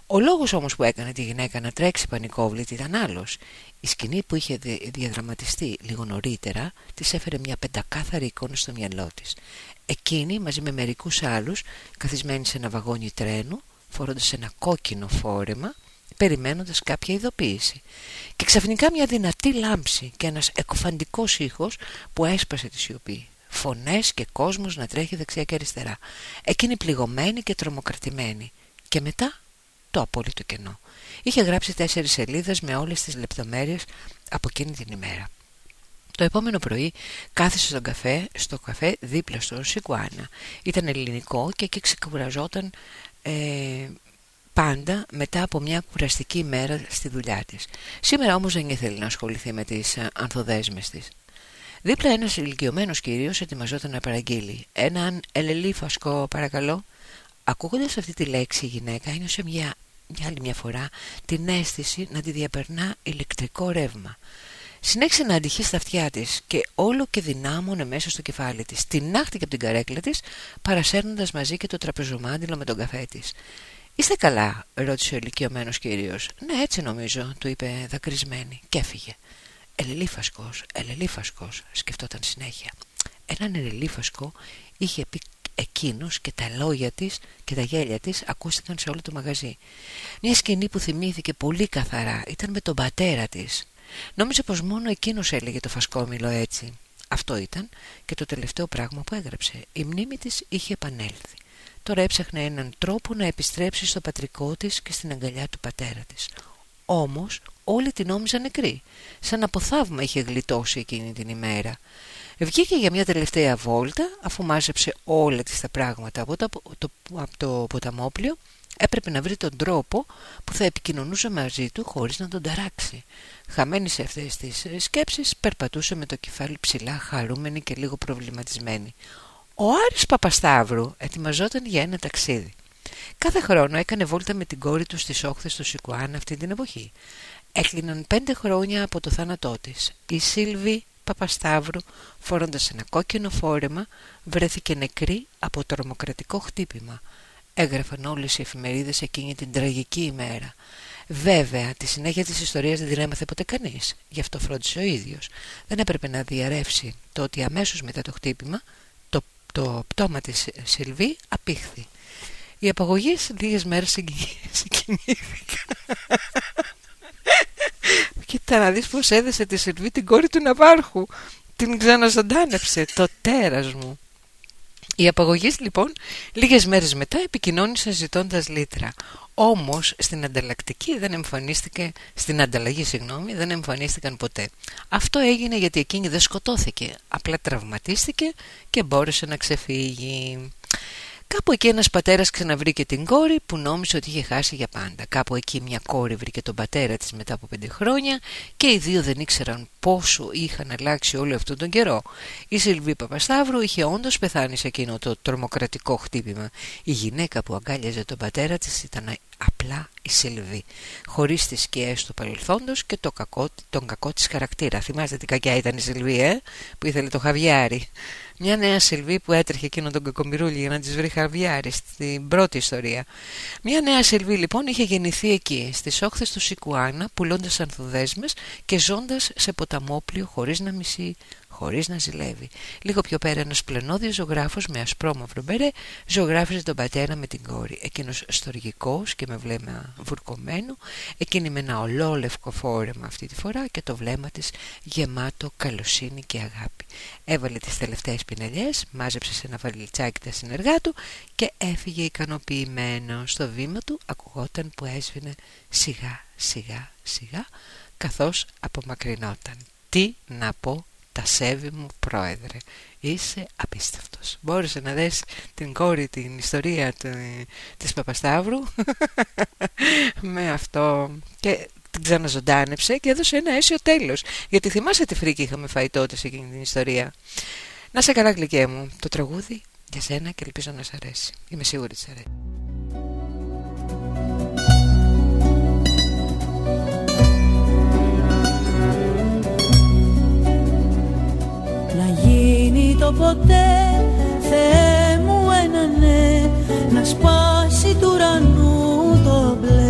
Ο λόγος όμως που έκανε τη γυναίκα να τρέξει πανικόβλητη ήταν άλλος. Η σκηνή που είχε διαδραματιστεί λίγο νωρίτερα της έφερε μια πεντακάθαρη εικόνα στο μυαλό της. Εκείνη μαζί με μερικούς άλλους καθισμένοι σε ένα βαγόνι τρένου φορώντας ένα κόκκινο φόρεμα περιμένοντας κάποια ειδοποίηση και ξαφνικά μια δυνατή λάμψη και ένας εκοφαντικός ήχος που έσπασε τη σιωπή φωνές και κόσμος να τρέχει δεξιά και αριστερά εκείνη πληγωμένη και τρομοκρατημένη και μετά το απόλυτο κενό είχε γράψει τέσσερις σελίδες με όλες τις λεπτομέρειες από εκείνη την ημέρα το επόμενο πρωί κάθισε στον καφέ, στο καφέ δίπλα στο Σικουάνα. Ήταν ελληνικό και εκεί ξεκουραζόταν ε, πάντα μετά από μια κουραστική μέρα στη δουλειά της. Σήμερα όμως δεν ήθελε να ασχοληθεί με τις ε, ανθοδέσμες της. Δίπλα ένας ηλικιωμένος κυρίος ετοιμαζόταν να παραγγείλει. Έναν ελελήφασκο παρακαλώ. Ακούγοντας αυτή τη λέξη η γυναίκα ένιωσε μια, μια άλλη μια φορά την αίσθηση να τη διαπερνά ηλεκτρικό ρεύμα. Συνέχισε να αντυχεί στα αυτιά της και όλο και δυνάμωνε μέσα στο κεφάλι της. Την άχτηκε από την καρέκλα της, παρασέρνοντας μαζί και το τραπεζομάντιλο με τον καφέ της. Είστε καλά, ρώτησε ο ηλικιωμένος κύριος. Ναι, έτσι νομίζω, του είπε δακρυσμένη και έφυγε. Ελελήφασκο, ελελήφασκο, σκεφτόταν συνέχεια. Έναν ελελήφασκο είχε πει εκείνος και τα λόγια της και τα γέλια της ακούστηκαν σε όλο το μαγαζί. Μια σκηνή που θυμήθηκε πολύ καθαρά ήταν με τον πατέρα της. Νόμιζε πως μόνο εκείνος έλεγε το φασκόμηλο έτσι. Αυτό ήταν και το τελευταίο πράγμα που έγραψε. Η μνήμη της είχε επανέλθει. Τώρα έψαχνε έναν τρόπο να επιστρέψει στο πατρικό της και στην αγκαλιά του πατέρα της. Όμως όλοι την νόμιζαν νεκρή. Σαν από θαύμα είχε γλιτώσει εκείνη την ημέρα. Βγήκε για μια τελευταία βόλτα αφού μάζεψε όλα της τα πράγματα από το, το, από το ποταμόπλιο έπρεπε να βρει τον τρόπο που θα επικοινωνούσε μαζί του χωρίς να τον ταράξει. Χαμένης σε αυτές τις σκέψεις περπατούσε με το κεφάλι ψηλά χαρούμενη και λίγο προβληματισμένη. Ο Άρης Παπασταύρου ετοιμαζόταν για ένα ταξίδι. Κάθε χρόνο έκανε βόλτα με την κόρη του στις όχθες του Σικουάν αυτή την εποχή. Έκλειναν πέντε χρόνια από το θάνατό της. Η Σίλβη Παπασταύρου, φορώντας ένα κόκκινο φόρεμα, βρέθηκε νεκρή από τρομοκρατικό χτύπημα. Έγραφαν όλες οι εφημερίδες εκείνη την τραγική ημέρα. Βέβαια, τη συνέχεια της ιστορίας δεν την έμαθε ποτέ κανείς. Γι' αυτό φρόντισε ο ίδιος. Δεν έπρεπε να διαρρεύσει το ότι αμέσως μετά το χτύπημα το πτώμα της Σιλβή απήχθη. Οι απαγωγές λίγες μέρες συγκινήθηκαν. Κοίτα να δεις πως έδεσε τη Σιλβή την κόρη του Ναβάρχου. Την ξαναζωντάνεψε το τέρας μου. Οι απαγωγείς λοιπόν λίγες μέρες μετά επικοινώνησαν ζητώντας λίτρα. Όμως στην ανταλλακτική δεν εμφανίστηκε, στην ανταλλαγή συγγνώμη, δεν εμφανίστηκαν ποτέ. Αυτό έγινε γιατί εκείνη δεν σκοτώθηκε, απλά τραυματίστηκε και μπόρεσε να ξεφύγει. Κάπου εκεί ένας πατέρας ξαναβρήκε την κόρη που νόμιζε ότι είχε χάσει για πάντα. Κάπου εκεί μια κόρη βρήκε τον πατέρα της μετά από πέντε χρόνια και οι δύο δεν ήξεραν πόσο είχαν αλλάξει όλο αυτόν τον καιρό. Η Σιλβή Παπασταύρου είχε όντως πεθάνει σε εκείνο το τρομοκρατικό χτύπημα. Η γυναίκα που αγκάλιαζε τον πατέρα της ήταν απλά η Σιλβή, χωρίς τις σκιές του παρελθόντος και το κακό, τον κακό της χαρακτήρα. Θυμάστε τι κακιά ήταν η Σιλβή, ε; που ήθελε το χαβιάρι. Μια νέα Σιλβή που έτρεχε εκείνον τον κακομοιρούλη για να της βρει χαβιάρι στην πρώτη ιστορία. Μια νέα Σιλβή λοιπόν είχε γεννηθεί εκεί, στις όχθες του Σικουάνα, πουλώντας ανθοδέσμες και ζώντας σε ποταμόπλιο χωρίς να μισεί, χωρίς να ζηλεύει. Λίγο πιο πέρα ένας πλενόδιος ζωγράφος με ασπρόμαυρο μπερέ ζωγράφιζε τον πατέρα με την κόρη. Εκείνος στοργικός και με βλέμμα βουρκωμένο, εκείνη με ένα ολόλευκο φόρεμα αυτή τη φορά και το βλέμμα της γεμάτο καλοσύνη και αγάπη. Έβαλε τις τελευταίες πινελιές, μάζεψε σε ένα βαλιτσάκι τα συνεργά του και έφυγε ικανοποιημένο. Στο βήμα του ακουγόταν που έσβηνε σιγά σιγά σιγά καθώς απομακρυνόταν. Τι να πω τα σέβη μου πρόεδρε Είσαι απίστευτος Μπόρεσε να δεις την κόρη την ιστορία του, της Παπασταύρου Με αυτό Και την ξαναζωντάνεψε και έδωσε ένα αίσιο τέλος. Γιατί θυμάσαι τι φρίκη είχαμε φάει τότε σε εκείνη την ιστορία. Να σε καλά γλυκέ μου. Το τραγούδι για σένα και ελπίζω να σ' αρέσει. Είμαι σίγουρη ότι σ' αρέσει. Το ποτέ Θεέ μου ένα ναι. Να σπάσει του ουρανού το μπλε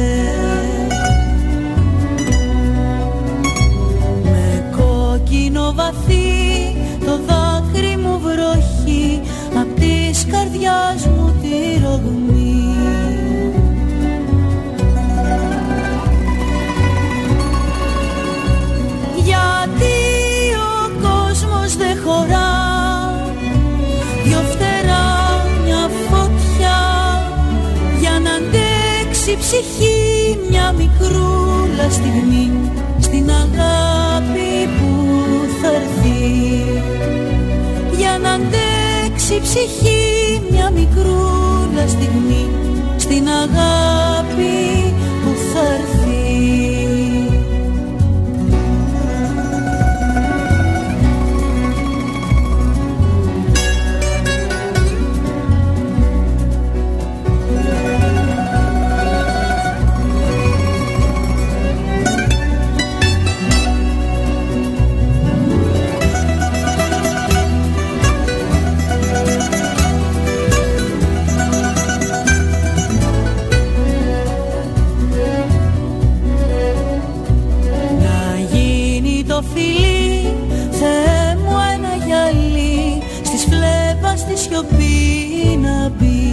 βαθύ το δάκρυ μου βροχή απ' της καρδιάς μου τη ρογμή. Γιατί ο κόσμος δεν χωρά η ψυχή μια μικρούλα στιγμή η ψυχή μια μικρούλα στιγμή στην αγάπη σιωπή να μπει.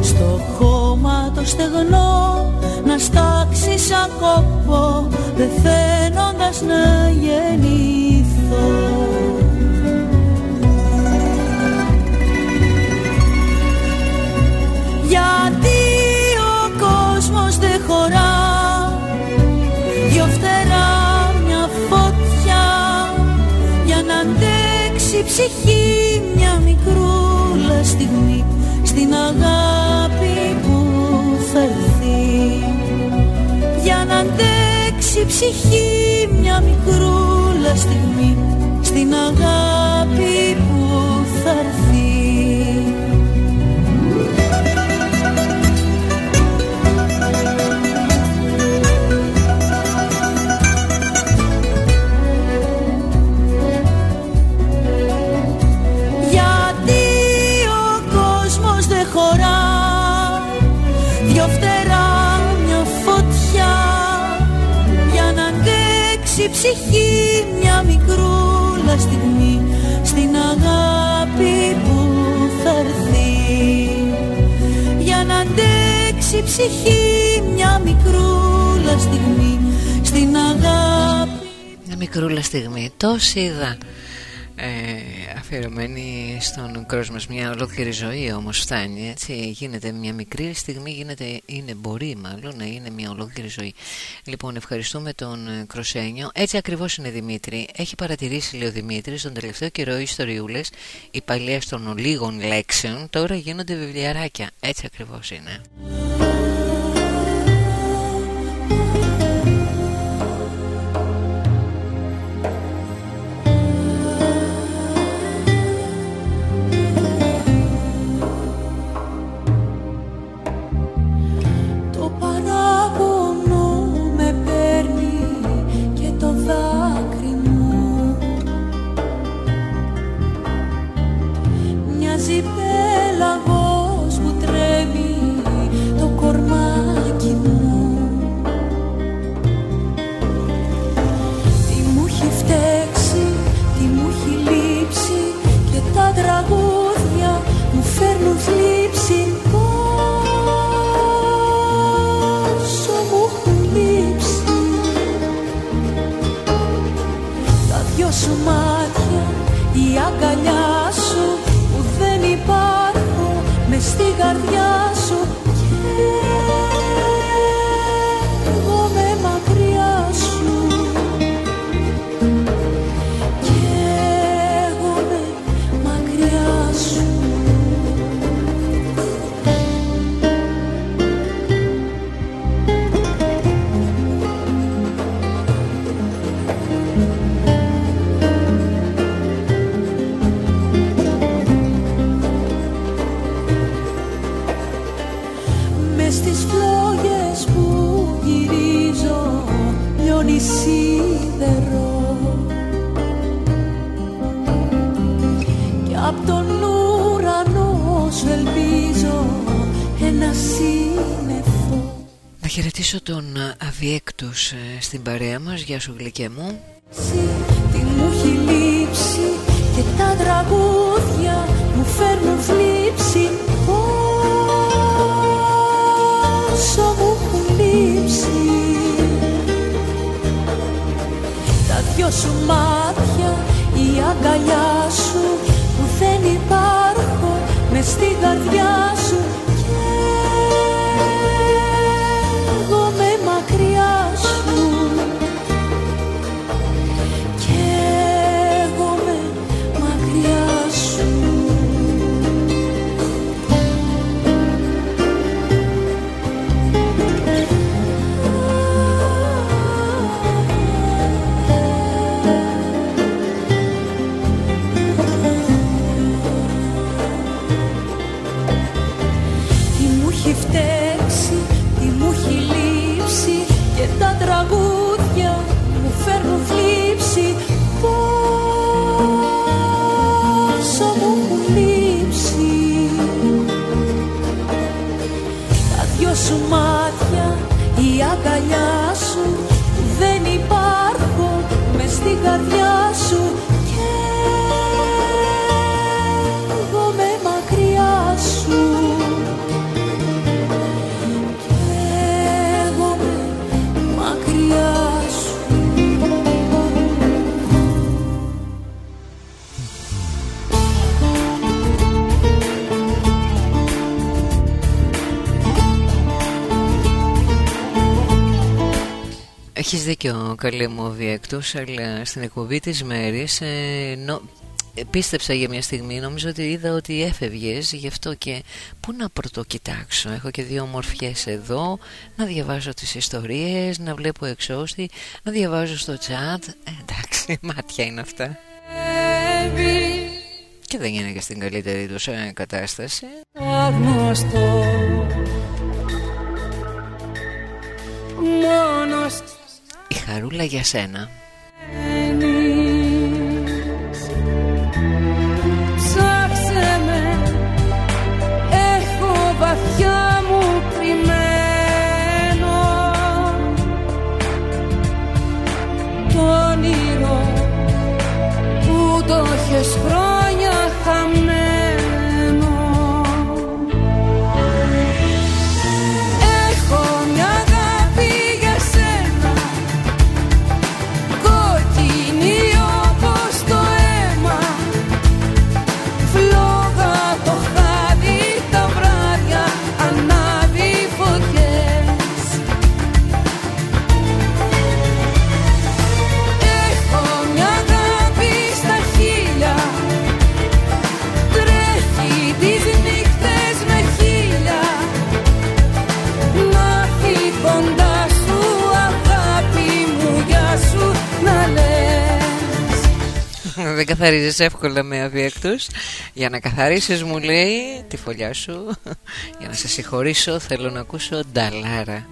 Στο χώμα το στεγνό να στάξει σαν κόπο πεθαίνοντας να γεννηθώ. Γιατί ψυχή μια μικρούλα στιγμή στην αγάπη ψυχή μια μικρούλα στιγμή στην αγάπη. Μια μικρούλα στιγμή τόση είδα ε, αφιερωμένη στον κόσμο μια ολόκληρη ζωή όμως φτάνει έτσι. Γίνεται μια μικρή στιγμή γίνεται, είναι, μπορεί μάλλον να είναι μια ολόκληρη ζωή. Λοιπόν ευχαριστούμε τον ε, Κροσένιο. Έτσι ακριβώς είναι Δημήτρη. Έχει παρατηρήσει λέει ο Δημήτρης τον τελευταίο καιρό οι ιστοριούλες οι παλιές των λίγων λέξεων τώρα γίνονται βιβλιαράκια. Έτσι ακριβώς είναι χαιρετήσω τον Αβιέκτους ε, στην παρέα μας. Γεια σου γλυκέ μου. Τι μου έχει λείψει και τα τραγούδια μου φέρνουν θλίψη. Πόσο μου έχουν λείψει. Τα δυο σου μάτια, η αγκαλιά σου που δεν υπάρχω μες στην καρδιά σου καλή μου διέκτος αλλά στην εκπομπή της Μέρης ε, νο... Ε, πίστεψα για μια στιγμή νομίζω ότι είδα ότι έφευγες γι' αυτό και πού να πρωτοκοιτάξω. Έχω και δύο μορφιές εδώ να διαβάζω τις ιστορίες να βλέπω εξώστη να διαβάζω στο chat. Ε, εντάξει μάτια είναι αυτά. Και δεν είναι και στην καλύτερη τους ε, κατάσταση. Αγνωστό Μόνος η χαρούλα για σένα δεν καθαρίζεις εύκολα με αβιέκτους Για να καθαρίσεις μου λέει τη φωλιά σου. Για να σε συγχωρήσω θέλω να ακούσω νταλάρα.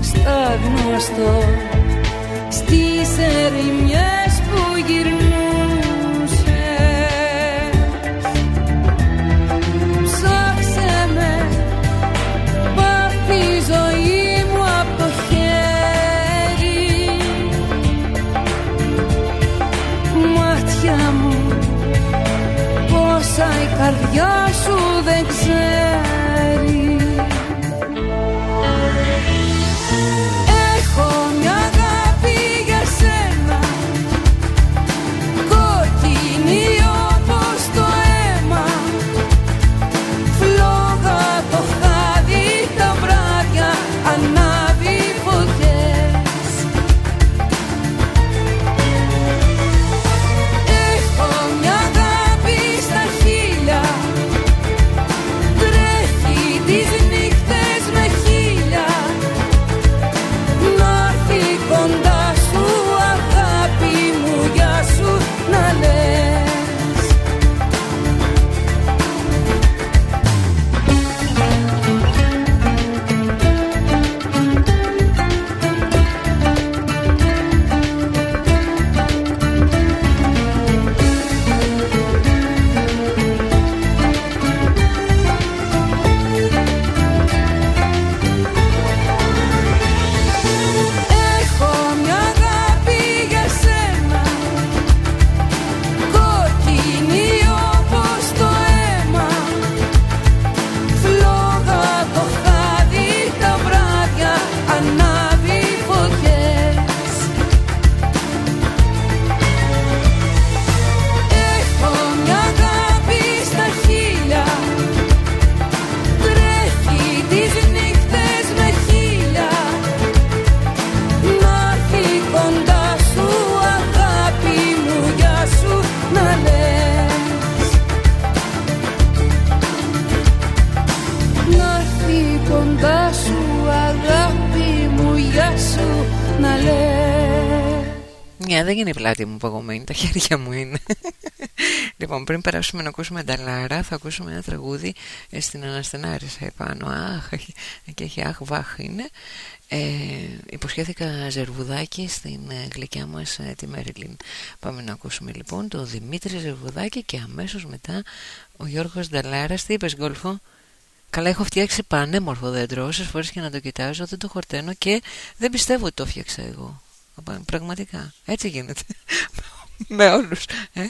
Στα γνωστό Στις ερημιές που γυρνούν καρδιά σου δεν ξέρει πλάτη μου παγωμένη, τα χέρια μου είναι. λοιπόν, πριν περάσουμε να ακούσουμε Νταλάρα, θα ακούσουμε ένα τραγούδι ε, στην Αναστενάρισα επάνω. Αχ, και έχει αχ, βάχ είναι. Ε, υποσχέθηκα ζερβουδάκι στην ε, γλυκιά μας ε, τη Μέριλιν Πάμε να ακούσουμε λοιπόν το Δημήτρη Ζερβουδάκι και αμέσως μετά ο Γιώργος Νταλάρας Τι είπες Γκολφό; Καλά έχω φτιάξει πανέμορφο δέντρο Όσες φορές και να το κοιτάζω δεν το χορταίνω Και δεν πιστεύω ότι το φτιάξα εγώ Πραγματικά. Έτσι γίνεται. Με όλους. Ε;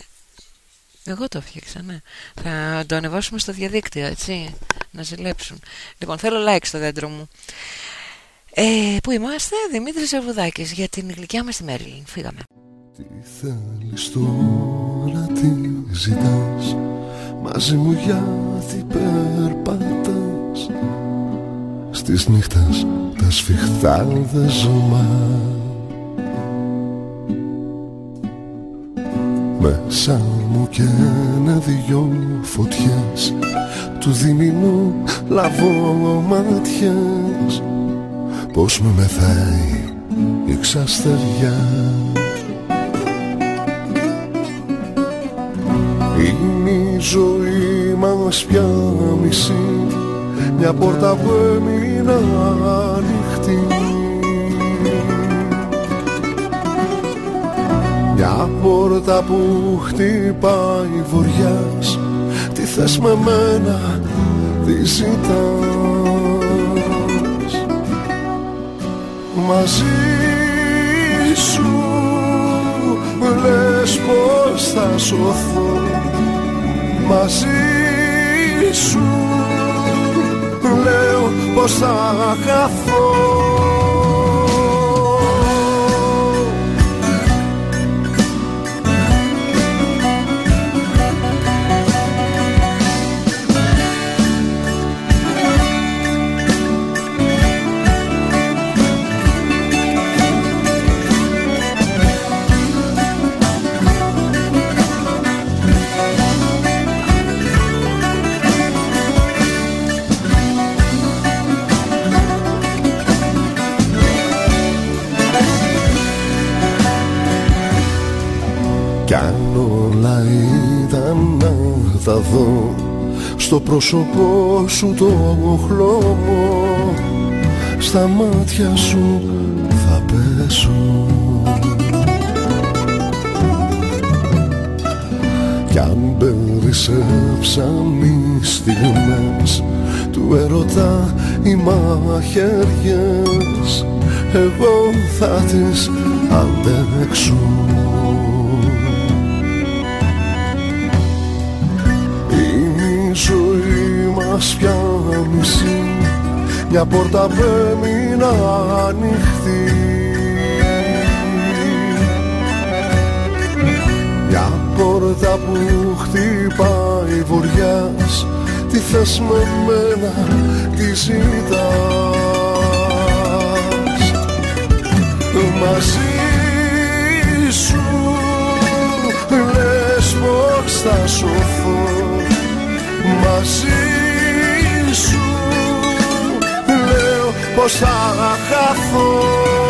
Εγώ το φτιάξα ναι. Θα το ανεβάσουμε στο διαδίκτυο έτσι. Να ζηλέψουν. Λοιπόν θέλω like στο δέντρο μου. Ε, Πού είμαστε Δημήτρης Ζερβουδάκης Για την γλυκιά μας στη Μέριλιν. Φύγαμε. Τι θέλεις τώρα Τι ζητάς; Μαζί μου γιατί περπατάς Στις νύχτες τα σφιχτά δεσμά Μέσα μου και ένα δυο φωτιές Του διμηνού λαβώ ματιές Πώς με μεθάει η ξαστεριά. Είναι η ζωή μας πια μισή Μια πόρτα που έμεινα ανοιχτή Μια πόρτα που χτυπάει βοριάς Τι θες με μένα, τι ζητάς. Μαζί σου Λες πως θα σωθώ. Μαζί σου Λέω πως θα χαθώ θα δω στο πρόσωπό σου το χλώμο στα μάτια σου θα πέσω. Κι αν περισσέψαν οι στιγμές του ερωτά οι μαχαιριές εγώ θα τις αντέξω μας πια μισή μια πόρτα που έμεινα ανοιχτή μια πόρτα που χτυπάει βοριάς. Τι θες με μένα, τι ζητάς. Μαζί σου λες πως θα σωθώ μαζί πως θα χαθώ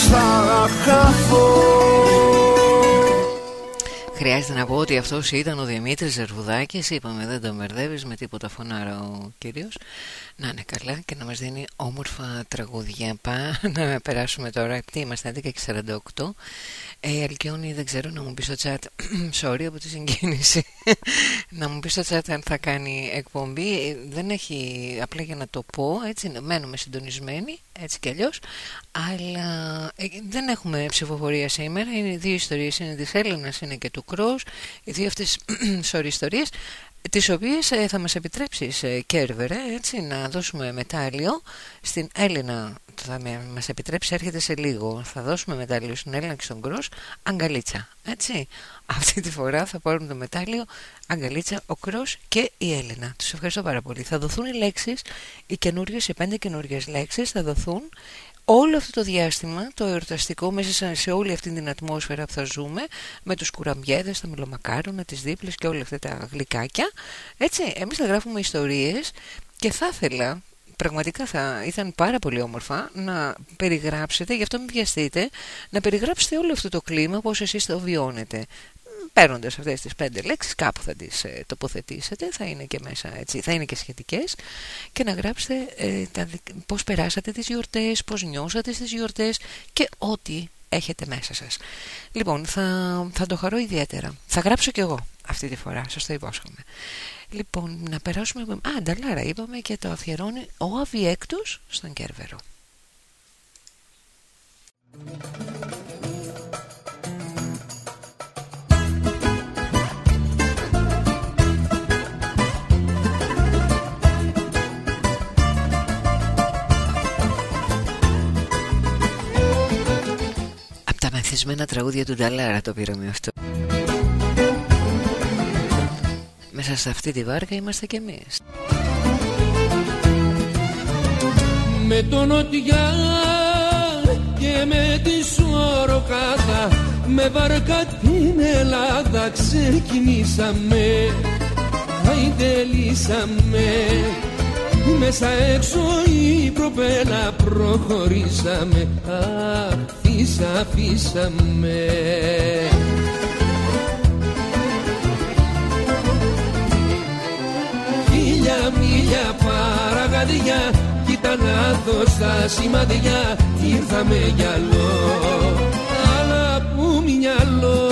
πως θα χαθώ Χρειάζεται να πω ότι αυτός ήταν ο Δημήτρης Ζερβουδάκης. Είπαμε δεν το μπερδεύεις με τίποτα φωνάρα ο κύριος Να είναι καλά και να μας δίνει όμορφα τραγούδια. Πάμε να περάσουμε τώρα. Τι είμαστε 11 και 48 ε, Αλκιόνι δεν ξέρω να μου πεις στο chat. Sorry από τη συγκίνηση. Να μου πεις στο chat αν θα κάνει εκπομπή. Ε, Δεν έχει απλά για να το πω Έτσι μένουμε συντονισμένοι Έτσι κι αλλιώς. Αλλά ε, δεν έχουμε ψηφοφορία σήμερα. Είναι δύο ιστορίες Είναι της Έλληνας είναι και του Κρός. Οι δύο αυτές sorry ιστορίες τις οποίες ε, θα μας επιτρέψεις ε, Κέρβερε έτσι, να δώσουμε μετάλλιο στην Έλληνα θα με, μας επιτρέψει έρχεται σε λίγο. Θα δώσουμε μετάλλιο στην Έλληνα και στον Κρός. Αγκαλίτσα έτσι. Αυτή τη φορά θα πάρουν το μετάλλιο Αγκαλίτσα, ο Κρός και η Έλληνα. Τους ευχαριστώ πάρα πολύ. Θα δοθούν οι λέξεις οι καινούριες, οι πέντε καινούριες λέξεις θα δοθούν όλο αυτό το διάστημα, το εορταστικό, μέσα σε όλη αυτή την ατμόσφαιρα που θα ζούμε, με τους κουραμπιέδες, τα μελομακάρονα, τις δίπλες και όλα αυτά τα γλυκάκια, έτσι, εμείς θα γράφουμε ιστορίες και θα ήθελα, πραγματικά θα ήταν πάρα πολύ όμορφα να περιγράψετε, γι' αυτό μην βιαστείτε, να περιγράψετε όλο αυτό το κλίμα πώς εσείς το βιώνετε παίρνοντας αυτές τις πέντε λέξεις κάπου θα τις ε, τοποθετήσετε θα είναι και μέσα έτσι, θα είναι και σχετικές και να γράψετε ε, τα, πώς περάσατε τις γιορτές, πώς νιώσατε στις γιορτές και ό,τι έχετε μέσα σας. Λοιπόν, θα, θα το χαρώ ιδιαίτερα. Θα γράψω κι εγώ αυτή τη φορά, σας το υπόσχομαι. Λοιπόν, να περάσουμε... Α, Νταλάρα, είπαμε και το αφιερώνει ο Αβιέκτος στον Κέρβερο. μεθυσμένα τραγούδια του Νταλάρα το πήραμε αυτό Μέσα σε αυτή τη βάρκα είμαστε κι εμείς. Με τον νοτιά και με τη σωροκάτα Με βάρκα την Ελλάδα ξεκινήσαμε. Αϊντελήσαμε μέσα έξω η προπέλα προχωρήσαμε. Αχ τις αφήσαμε Χίλια μίλια παραγαδιά κοίτα να δω στα σημαδιά ήρθαμε γυαλό αλλά που μυαλό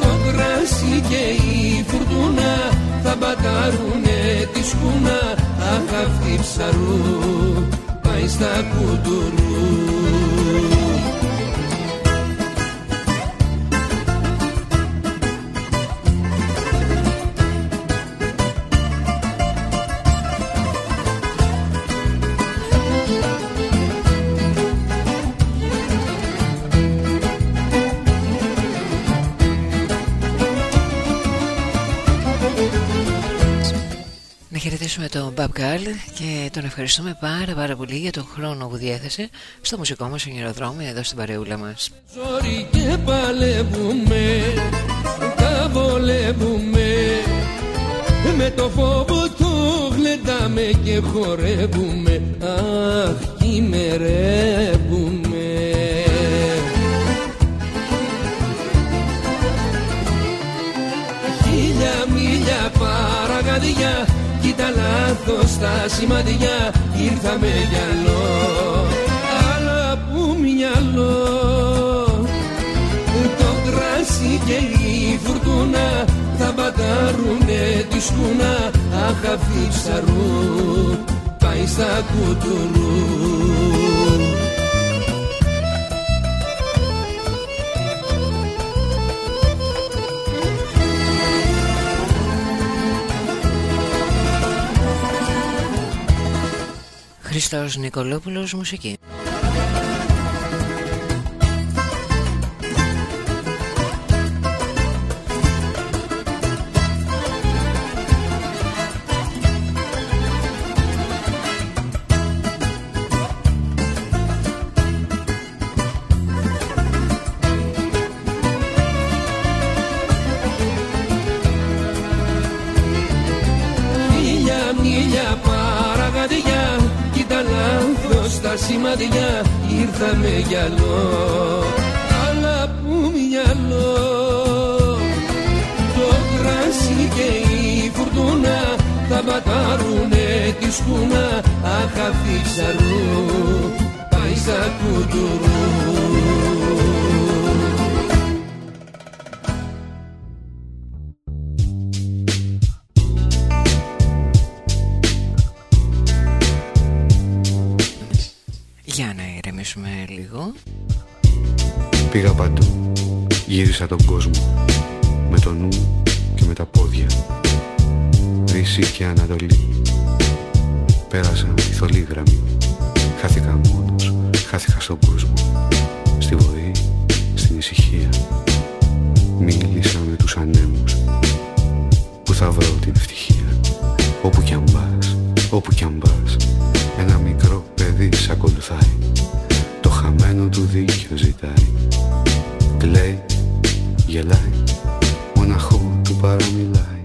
το κράσι και η φουρτούνα θα μπατάρουνε τη σκούνα αχ αυτή ψαρού πάει στα κουντουρού χαιρετήσουμε τον Μπαμπ Γκάλ και τον ευχαριστούμε πάρα πάρα πολύ για τον χρόνο που διέθεσε στο μουσικό μας ονειροδρόμιο εδώ στην παρεούλα μας. Ζόρι και παλεύουμε, τα βολεύουμε. Με το φόβο το γλεντάμε και χορεύουμε. Αχ ημερεύουμε τα λάθος τα σημαδιά ήρθαμε γυαλό αλλά που μυαλό. Το κράσι και η φουρτούνα θα μπατάρουνε τη σκούνα. Αχ ψαρού πάει στα κουτουρού Χριστός Νικολόπουλος Μουσική βρω την Όπου κι αν πας, όπου κι αν πας Ένα μικρό παιδί σ' ακολουθάει. Το χαμένο του δίκιο ζητάει. Κλαίει, γελάει Μοναχό του παραμιλάει.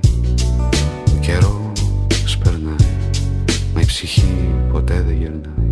Ο καιρός περνάει Μα η ψυχή ποτέ δεν γερνάει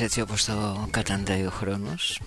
έτσι όπως το καταντάει ο χρόνος.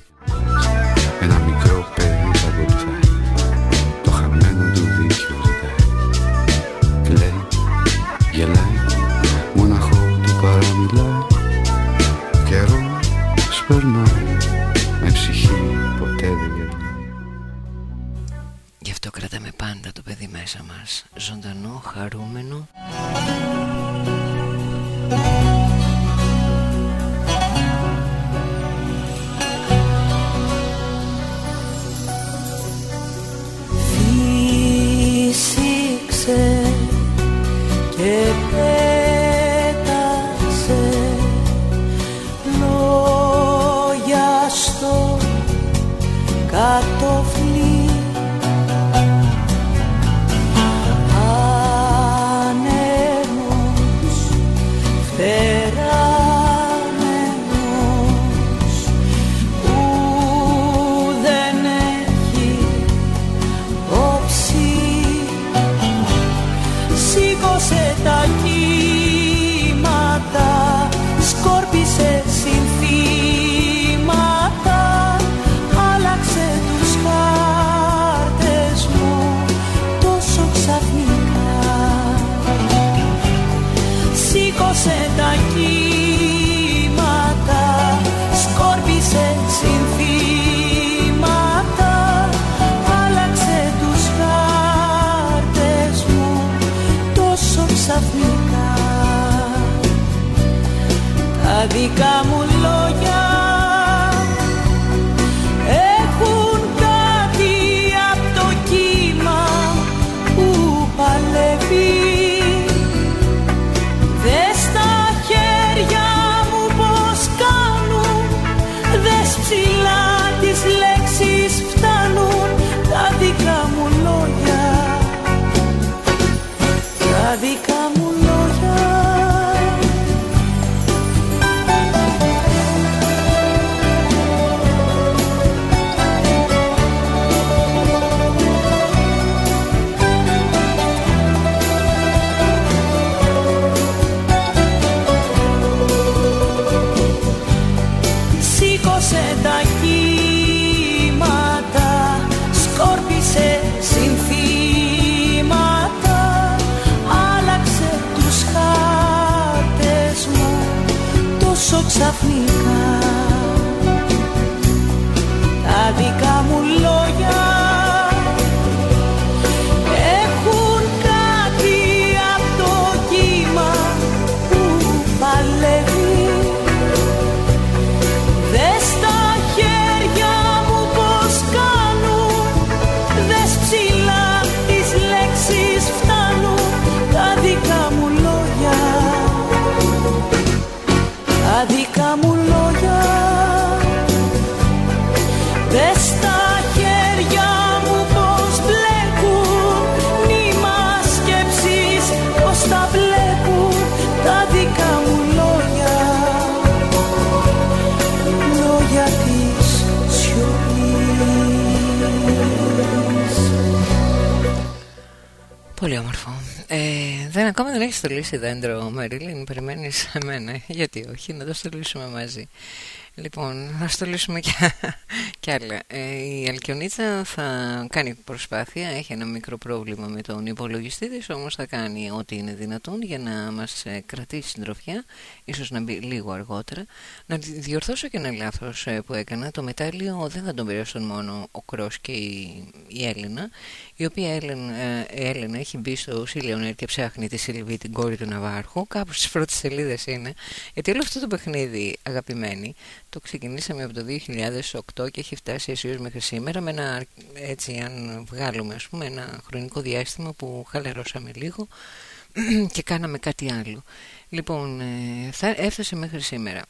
Στολίσει δέντρο, Μερίλιν. Περιμένεις εμένα. Γιατί όχι, να το στολίσουμε μαζί. Λοιπόν, θα στολίσουμε κι, κι άλλα. Ε, η Αλκιονίτσα θα κάνει προσπάθεια, έχει ένα μικρό πρόβλημα με τον υπολογιστή της, όμως θα κάνει ό,τι είναι δυνατόν για να μας ε, κρατήσει συντροφιά, ίσως να μπει λίγο αργότερα. Να διορθώσω και ένα λάθος ε, που έκανα, το μετάλλιο δεν θα τον περιορίσουν μόνο ο Κρός και η, η Έλληνα, η οποία Έλληνα, ε, Έλληνα έχει μπει στο Σίλιονερ και ψάχνει τη Σιλβή, την κόρη του Ναβάρχου, κάπου στις πρώτες σελίδες είναι, γιατί όλο αυτό το παιχνίδι αγαπημένοι το ξεκινήσαμε από το 2008 και έχει φτάσει αισίως μέχρι σήμερα με ένα, έτσι αν βγάλουμε ας πούμε ένα χρονικό διάστημα που χαλαρώσαμε λίγο και κάναμε κάτι άλλο. Λοιπόν, ε, θα έφτασε μέχρι σήμερα.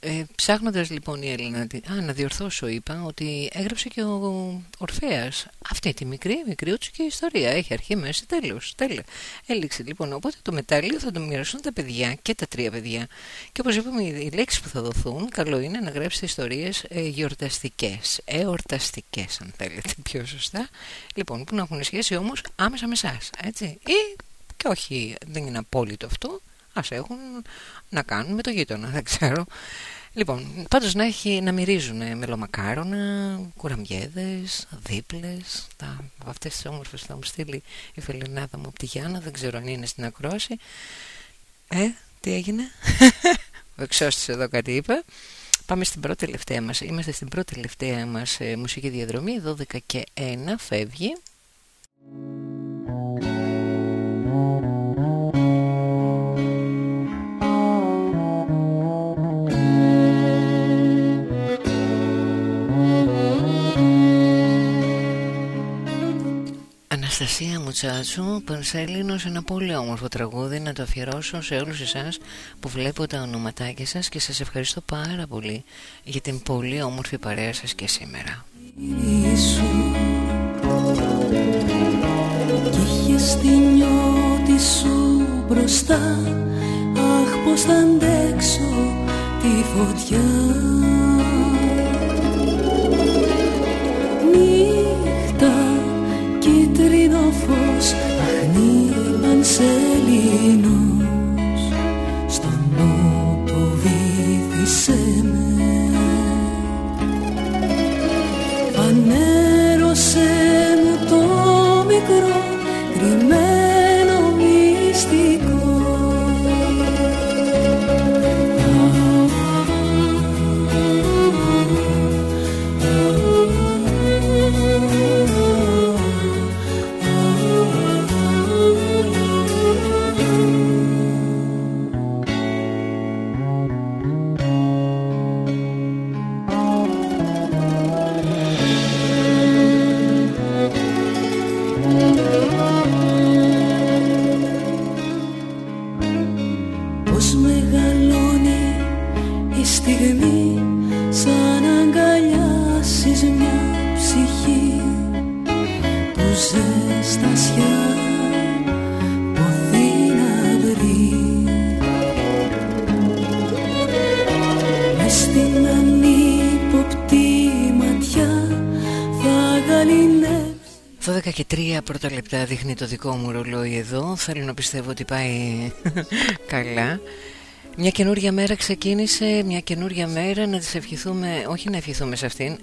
Ε, ψάχνοντας λοιπόν η Έλληνα Α, να διορθώσω είπα ότι έγραψε και ο Ορφέας Αυτή τη μικρή, μικρή και ιστορία. Έχει αρχή, μέση, τέλος, τέλεια. Έληξε λοιπόν, οπότε το μετάλλιο θα το μοιραστούν τα παιδιά Και τα τρία παιδιά. Και όπως είπαμε οι λέξεις που θα δοθούν Καλό είναι να γράψετε ιστορίες ε, γιορταστικές Εορταστικές αν θέλετε πιο σωστά. Λοιπόν, που να έχουν σχέση όμως άμεσα με εσάς, έτσι. Ή και όχι, δεν είναι απόλυτο αυτό Ας έχουν να κάνουν με το γείτονα, δεν ξέρω. Λοιπόν, πάντως να, έχει, να μυρίζουν μελομακάρονα, κουραμιέδες, δίπλες, τα, αυτές τις όμορφες θα μου στείλει η φελινάδα μου από τη Γιάννα, δεν ξέρω αν είναι στην ακρόαση. Ε, τι έγινε, ο εξώστης εδώ κάτι είπε. Πάμε στην πρώτη τελευταία μας, είμαστε στην πρώτη τελευταία μας ε, μουσική διαδρομή, 12 και 1 φεύγει. Αναστασία Μουτσάτσου, Πανσέλινος, ένα πολύ όμορφο τραγούδι να το αφιερώσω σε όλους εσάς που βλέπω τα ονοματάκια σας και σας ευχαριστώ πάρα πολύ για την πολύ όμορφη παρέα σας και σήμερα. Κι είχες τη νιώτη σου μπροστά Αχ πως θα αντέξω τη φωτιά φως αχνίμαν σελήνος στο νου του βήθησε δείχνει το δικό μου ρολόι εδώ Θέλω να πιστεύω ότι πάει καλά μια καινούργια μέρα ξεκίνησε, μια καινούργια μέρα να τις ευχηθούμε, όχι να ευχηθούμε σε αυτήν,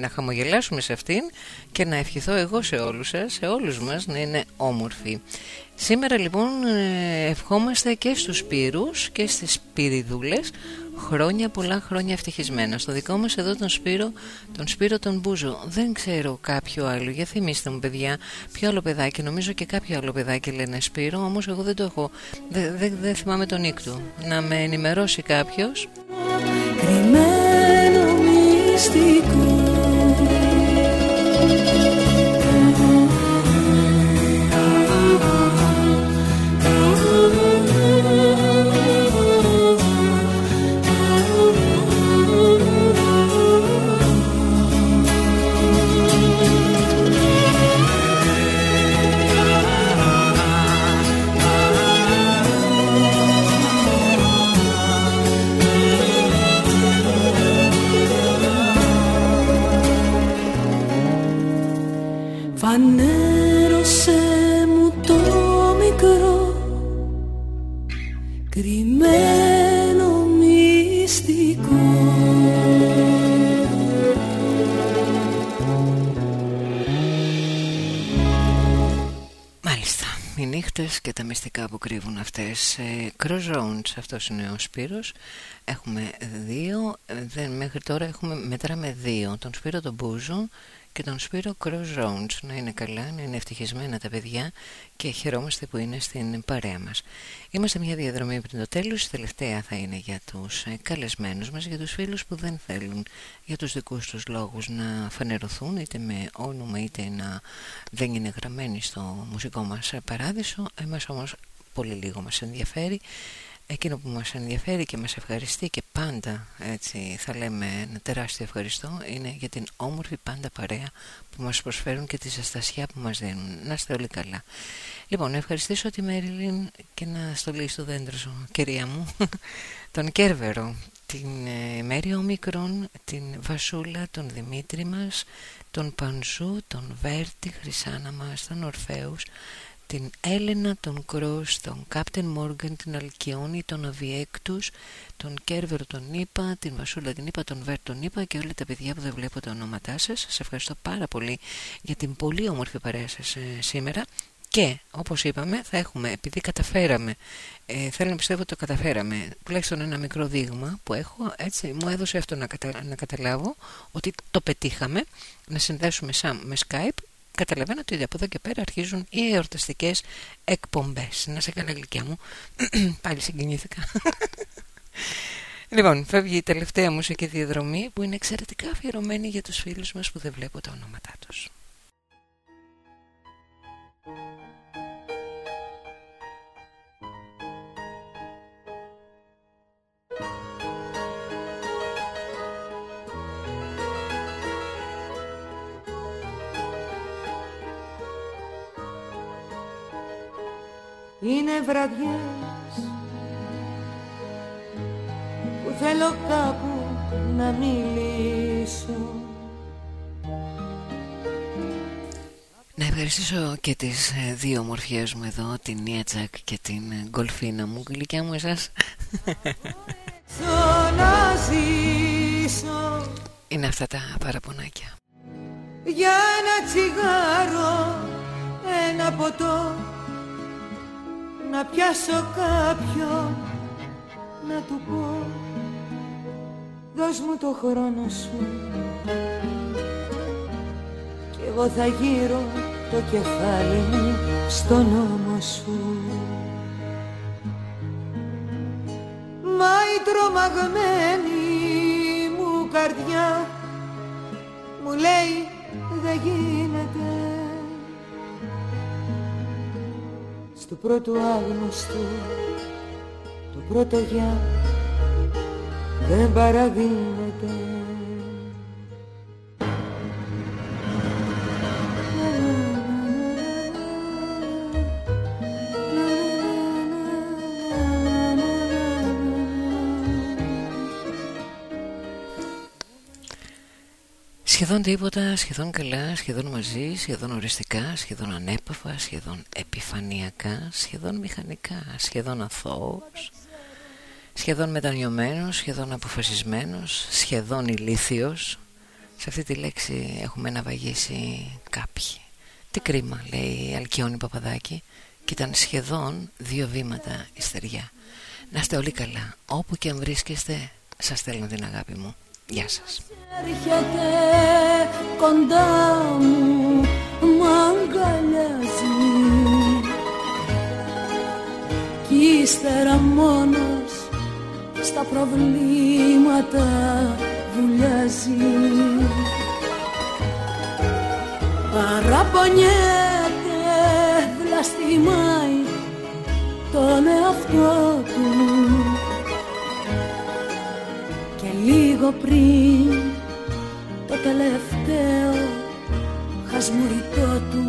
να χαμογελάσουμε σε αυτήν και να ευχηθώ εγώ σε όλους σας, σε όλους μας να είναι όμορφοι. Σήμερα λοιπόν ε, ευχόμαστε και στους πύρους και στις πυριδούλες χρόνια πολλά χρόνια ευτυχισμένα. Στο δικό μας εδώ τον Σπύρο τον Σπύρο τον Μπούζο δεν ξέρω κάποιο άλλο. Για θυμίστε μου παιδιά ποιο άλλο παιδάκι νομίζω και κάποιο άλλο παιδάκι λένε Σπύρο όμως εγώ δεν το έχω δεν δε, δε θυμάμαι τον νύκτου να με ενημερώσει κάποιος. Κρυμμένο μυστικό κρυμμένο μυστικό. Μάλιστα, οι νύχτες και τα μυστικά που κρύβουν αυτές ε, Cross Rounds, αυτός είναι ο Σπύρος. Έχουμε δύο, ε, δεν, μέχρι τώρα έχουμε, μετράμε δύο. Τον Σπύρο τον Μπούζο και τον Σπύρο Crossroads να είναι καλά, να είναι ευτυχισμένα τα παιδιά και χαιρόμαστε που είναι στην παρέα μας. Είμαστε μια διαδρομή πριν το τέλος, η τελευταία θα είναι για τους ε, καλεσμένους μας, για τους φίλους που δεν θέλουν για τους δικούς τους λόγους να φανερωθούν είτε με όνομα είτε να δεν είναι γραμμένοι στο μουσικό μας παράδεισο, εμάς όμως πολύ λίγο μας ενδιαφέρει Εκείνο που μας ενδιαφέρει και μας ευχαριστεί και πάντα έτσι θα λέμε ένα τεράστιο ευχαριστώ είναι για την όμορφη πάντα παρέα που μας προσφέρουν και τη ζεστασιά που μας δίνουν. Να είστε όλοι καλά. Λοιπόν, ευχαριστήσω τη Μέριλιν και να στολίσει το δέντρο σου, κυρία μου, τον Κέρβερο, την ε, Μέρη Ομικρόν, την Βασούλα, τον Δημήτρη μας, τον Πανζού, τον Βέρτη, Χρυσάνα μας, τον Ορφέους, την Έλενα, τον Κρός, τον Κάπτεν Μόργαν, την Αλκιόνη, τον Αβιέκτους, τον Κέρβερ τον Ήπα, την Βασούλα την Ήπα, τον Βέρ τον Ήπα και όλα τα παιδιά που δεν βλέπω τα ονόματά σας. Σας ευχαριστώ πάρα πολύ για την πολύ όμορφη παρέα σας ε, σήμερα. Και όπως είπαμε θα έχουμε, επειδή καταφέραμε, ε, θέλω να πιστεύω ότι το καταφέραμε, τουλάχιστον ένα μικρό δείγμα που έχω, έτσι μου έδωσε αυτό να, να καταλάβω ότι το πετύχαμε, να συνδέσουμε σαν με Skype καταλαβαίνω ότι από εδώ και πέρα αρχίζουν οι εορταστικές εκπομπές. Να σε καλά γλυκιά μου. Πάλι συγκινήθηκα. λοιπόν, φεύγει η τελευταία μουσική διαδρομή που είναι εξαιρετικά αφιερωμένη για τους φίλους μας που δεν βλέπω τα ονόματά τους. Είναι βραδιές που θέλω κάπου να μιλήσω Να ευχαριστήσω και τις ε, δύο μορφιές μου εδώ, την Νίατζακ και την ε, Γκολφίνα μου. Γλυκιά μου εσάς. Είναι αυτά τα παραπονάκια. Για ένα τσιγάρο, ένα ποτό να πιάσω κάποιον να του πω δώσ' μου το χρόνο σου και εγώ θα γύρω το κεφάλι μου στον νόμο σου Μα η τρομαγμένη μου καρδιά μου λέει δεν γίνεται του πρώτου άγνωστου το πρώτο γεια δεν παραδίνεται Σχεδόν τίποτα, σχεδόν καλά, σχεδόν μαζί, σχεδόν οριστικά, σχεδόν ανέπαφα, σχεδόν επιφανειακά, σχεδόν μηχανικά, σχεδόν αθώος, σχεδόν μετανιωμένος, σχεδόν αποφασισμένος, σχεδόν ηλίθιος. Σε αυτή τη λέξη έχουμε ναυαγίσει κάποιοι. Τι κρίμα, λέει η Αλκιόνη Παπαδάκη, και ήταν σχεδόν δύο βήματα η στεριά. Να είστε όλοι καλά, όπου και αν βρίσκεστε, σας στέλνω την αγάπη μου. Γεια σας. Έρχεται κοντά μου, μ' αγκαλιάζει. Κι ύστερα μόνος στα προβλήματα βουλιάζει. Παραπονιέται, βλαστημάει τον εαυτό του. Λίγο πριν το τελευταίο χασμουριτό του.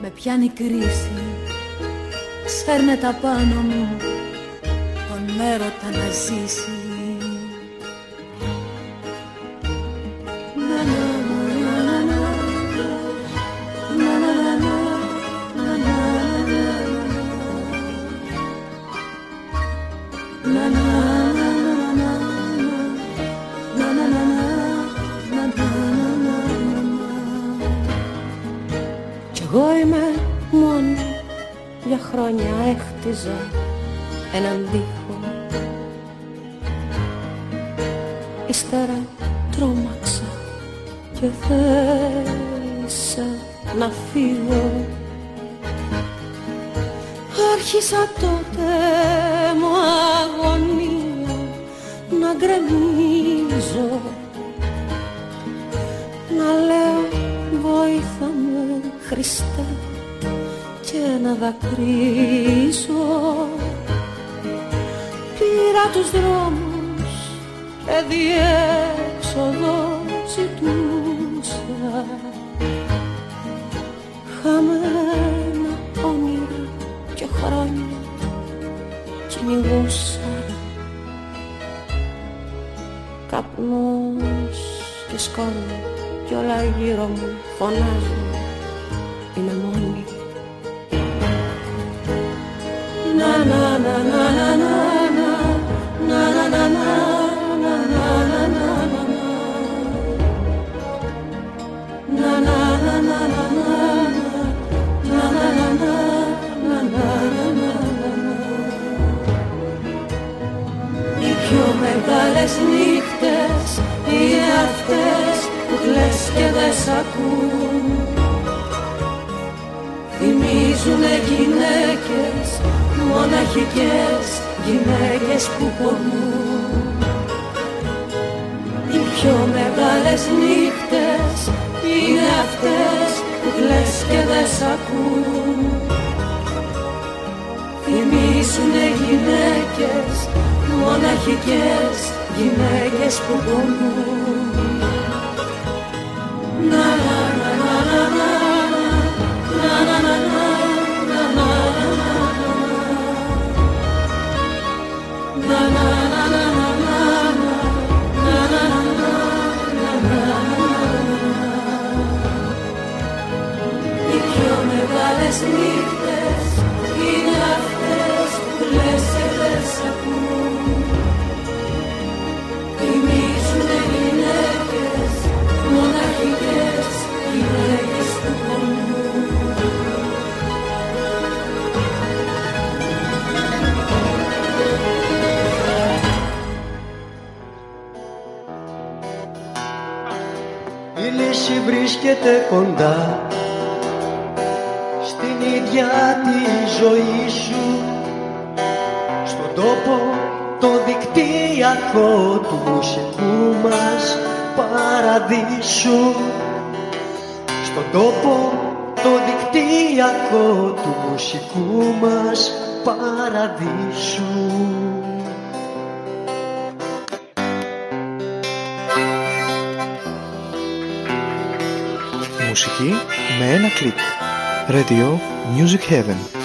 Με πιάνει κρίση, σφέρνεται πάνω μου τον έρωτα να ζήσει χτίζα έναν δίχο Ύστερα τρόμαξα και θέλησα να φύγω. Άρχισα τότε μου αγωνία να γκρεμίζω. Να λέω βοήθαμε Χριστέ να δακρύσω. Πήρα τους δρόμους και διέξοδο ζητούσα. Radio Music Heaven.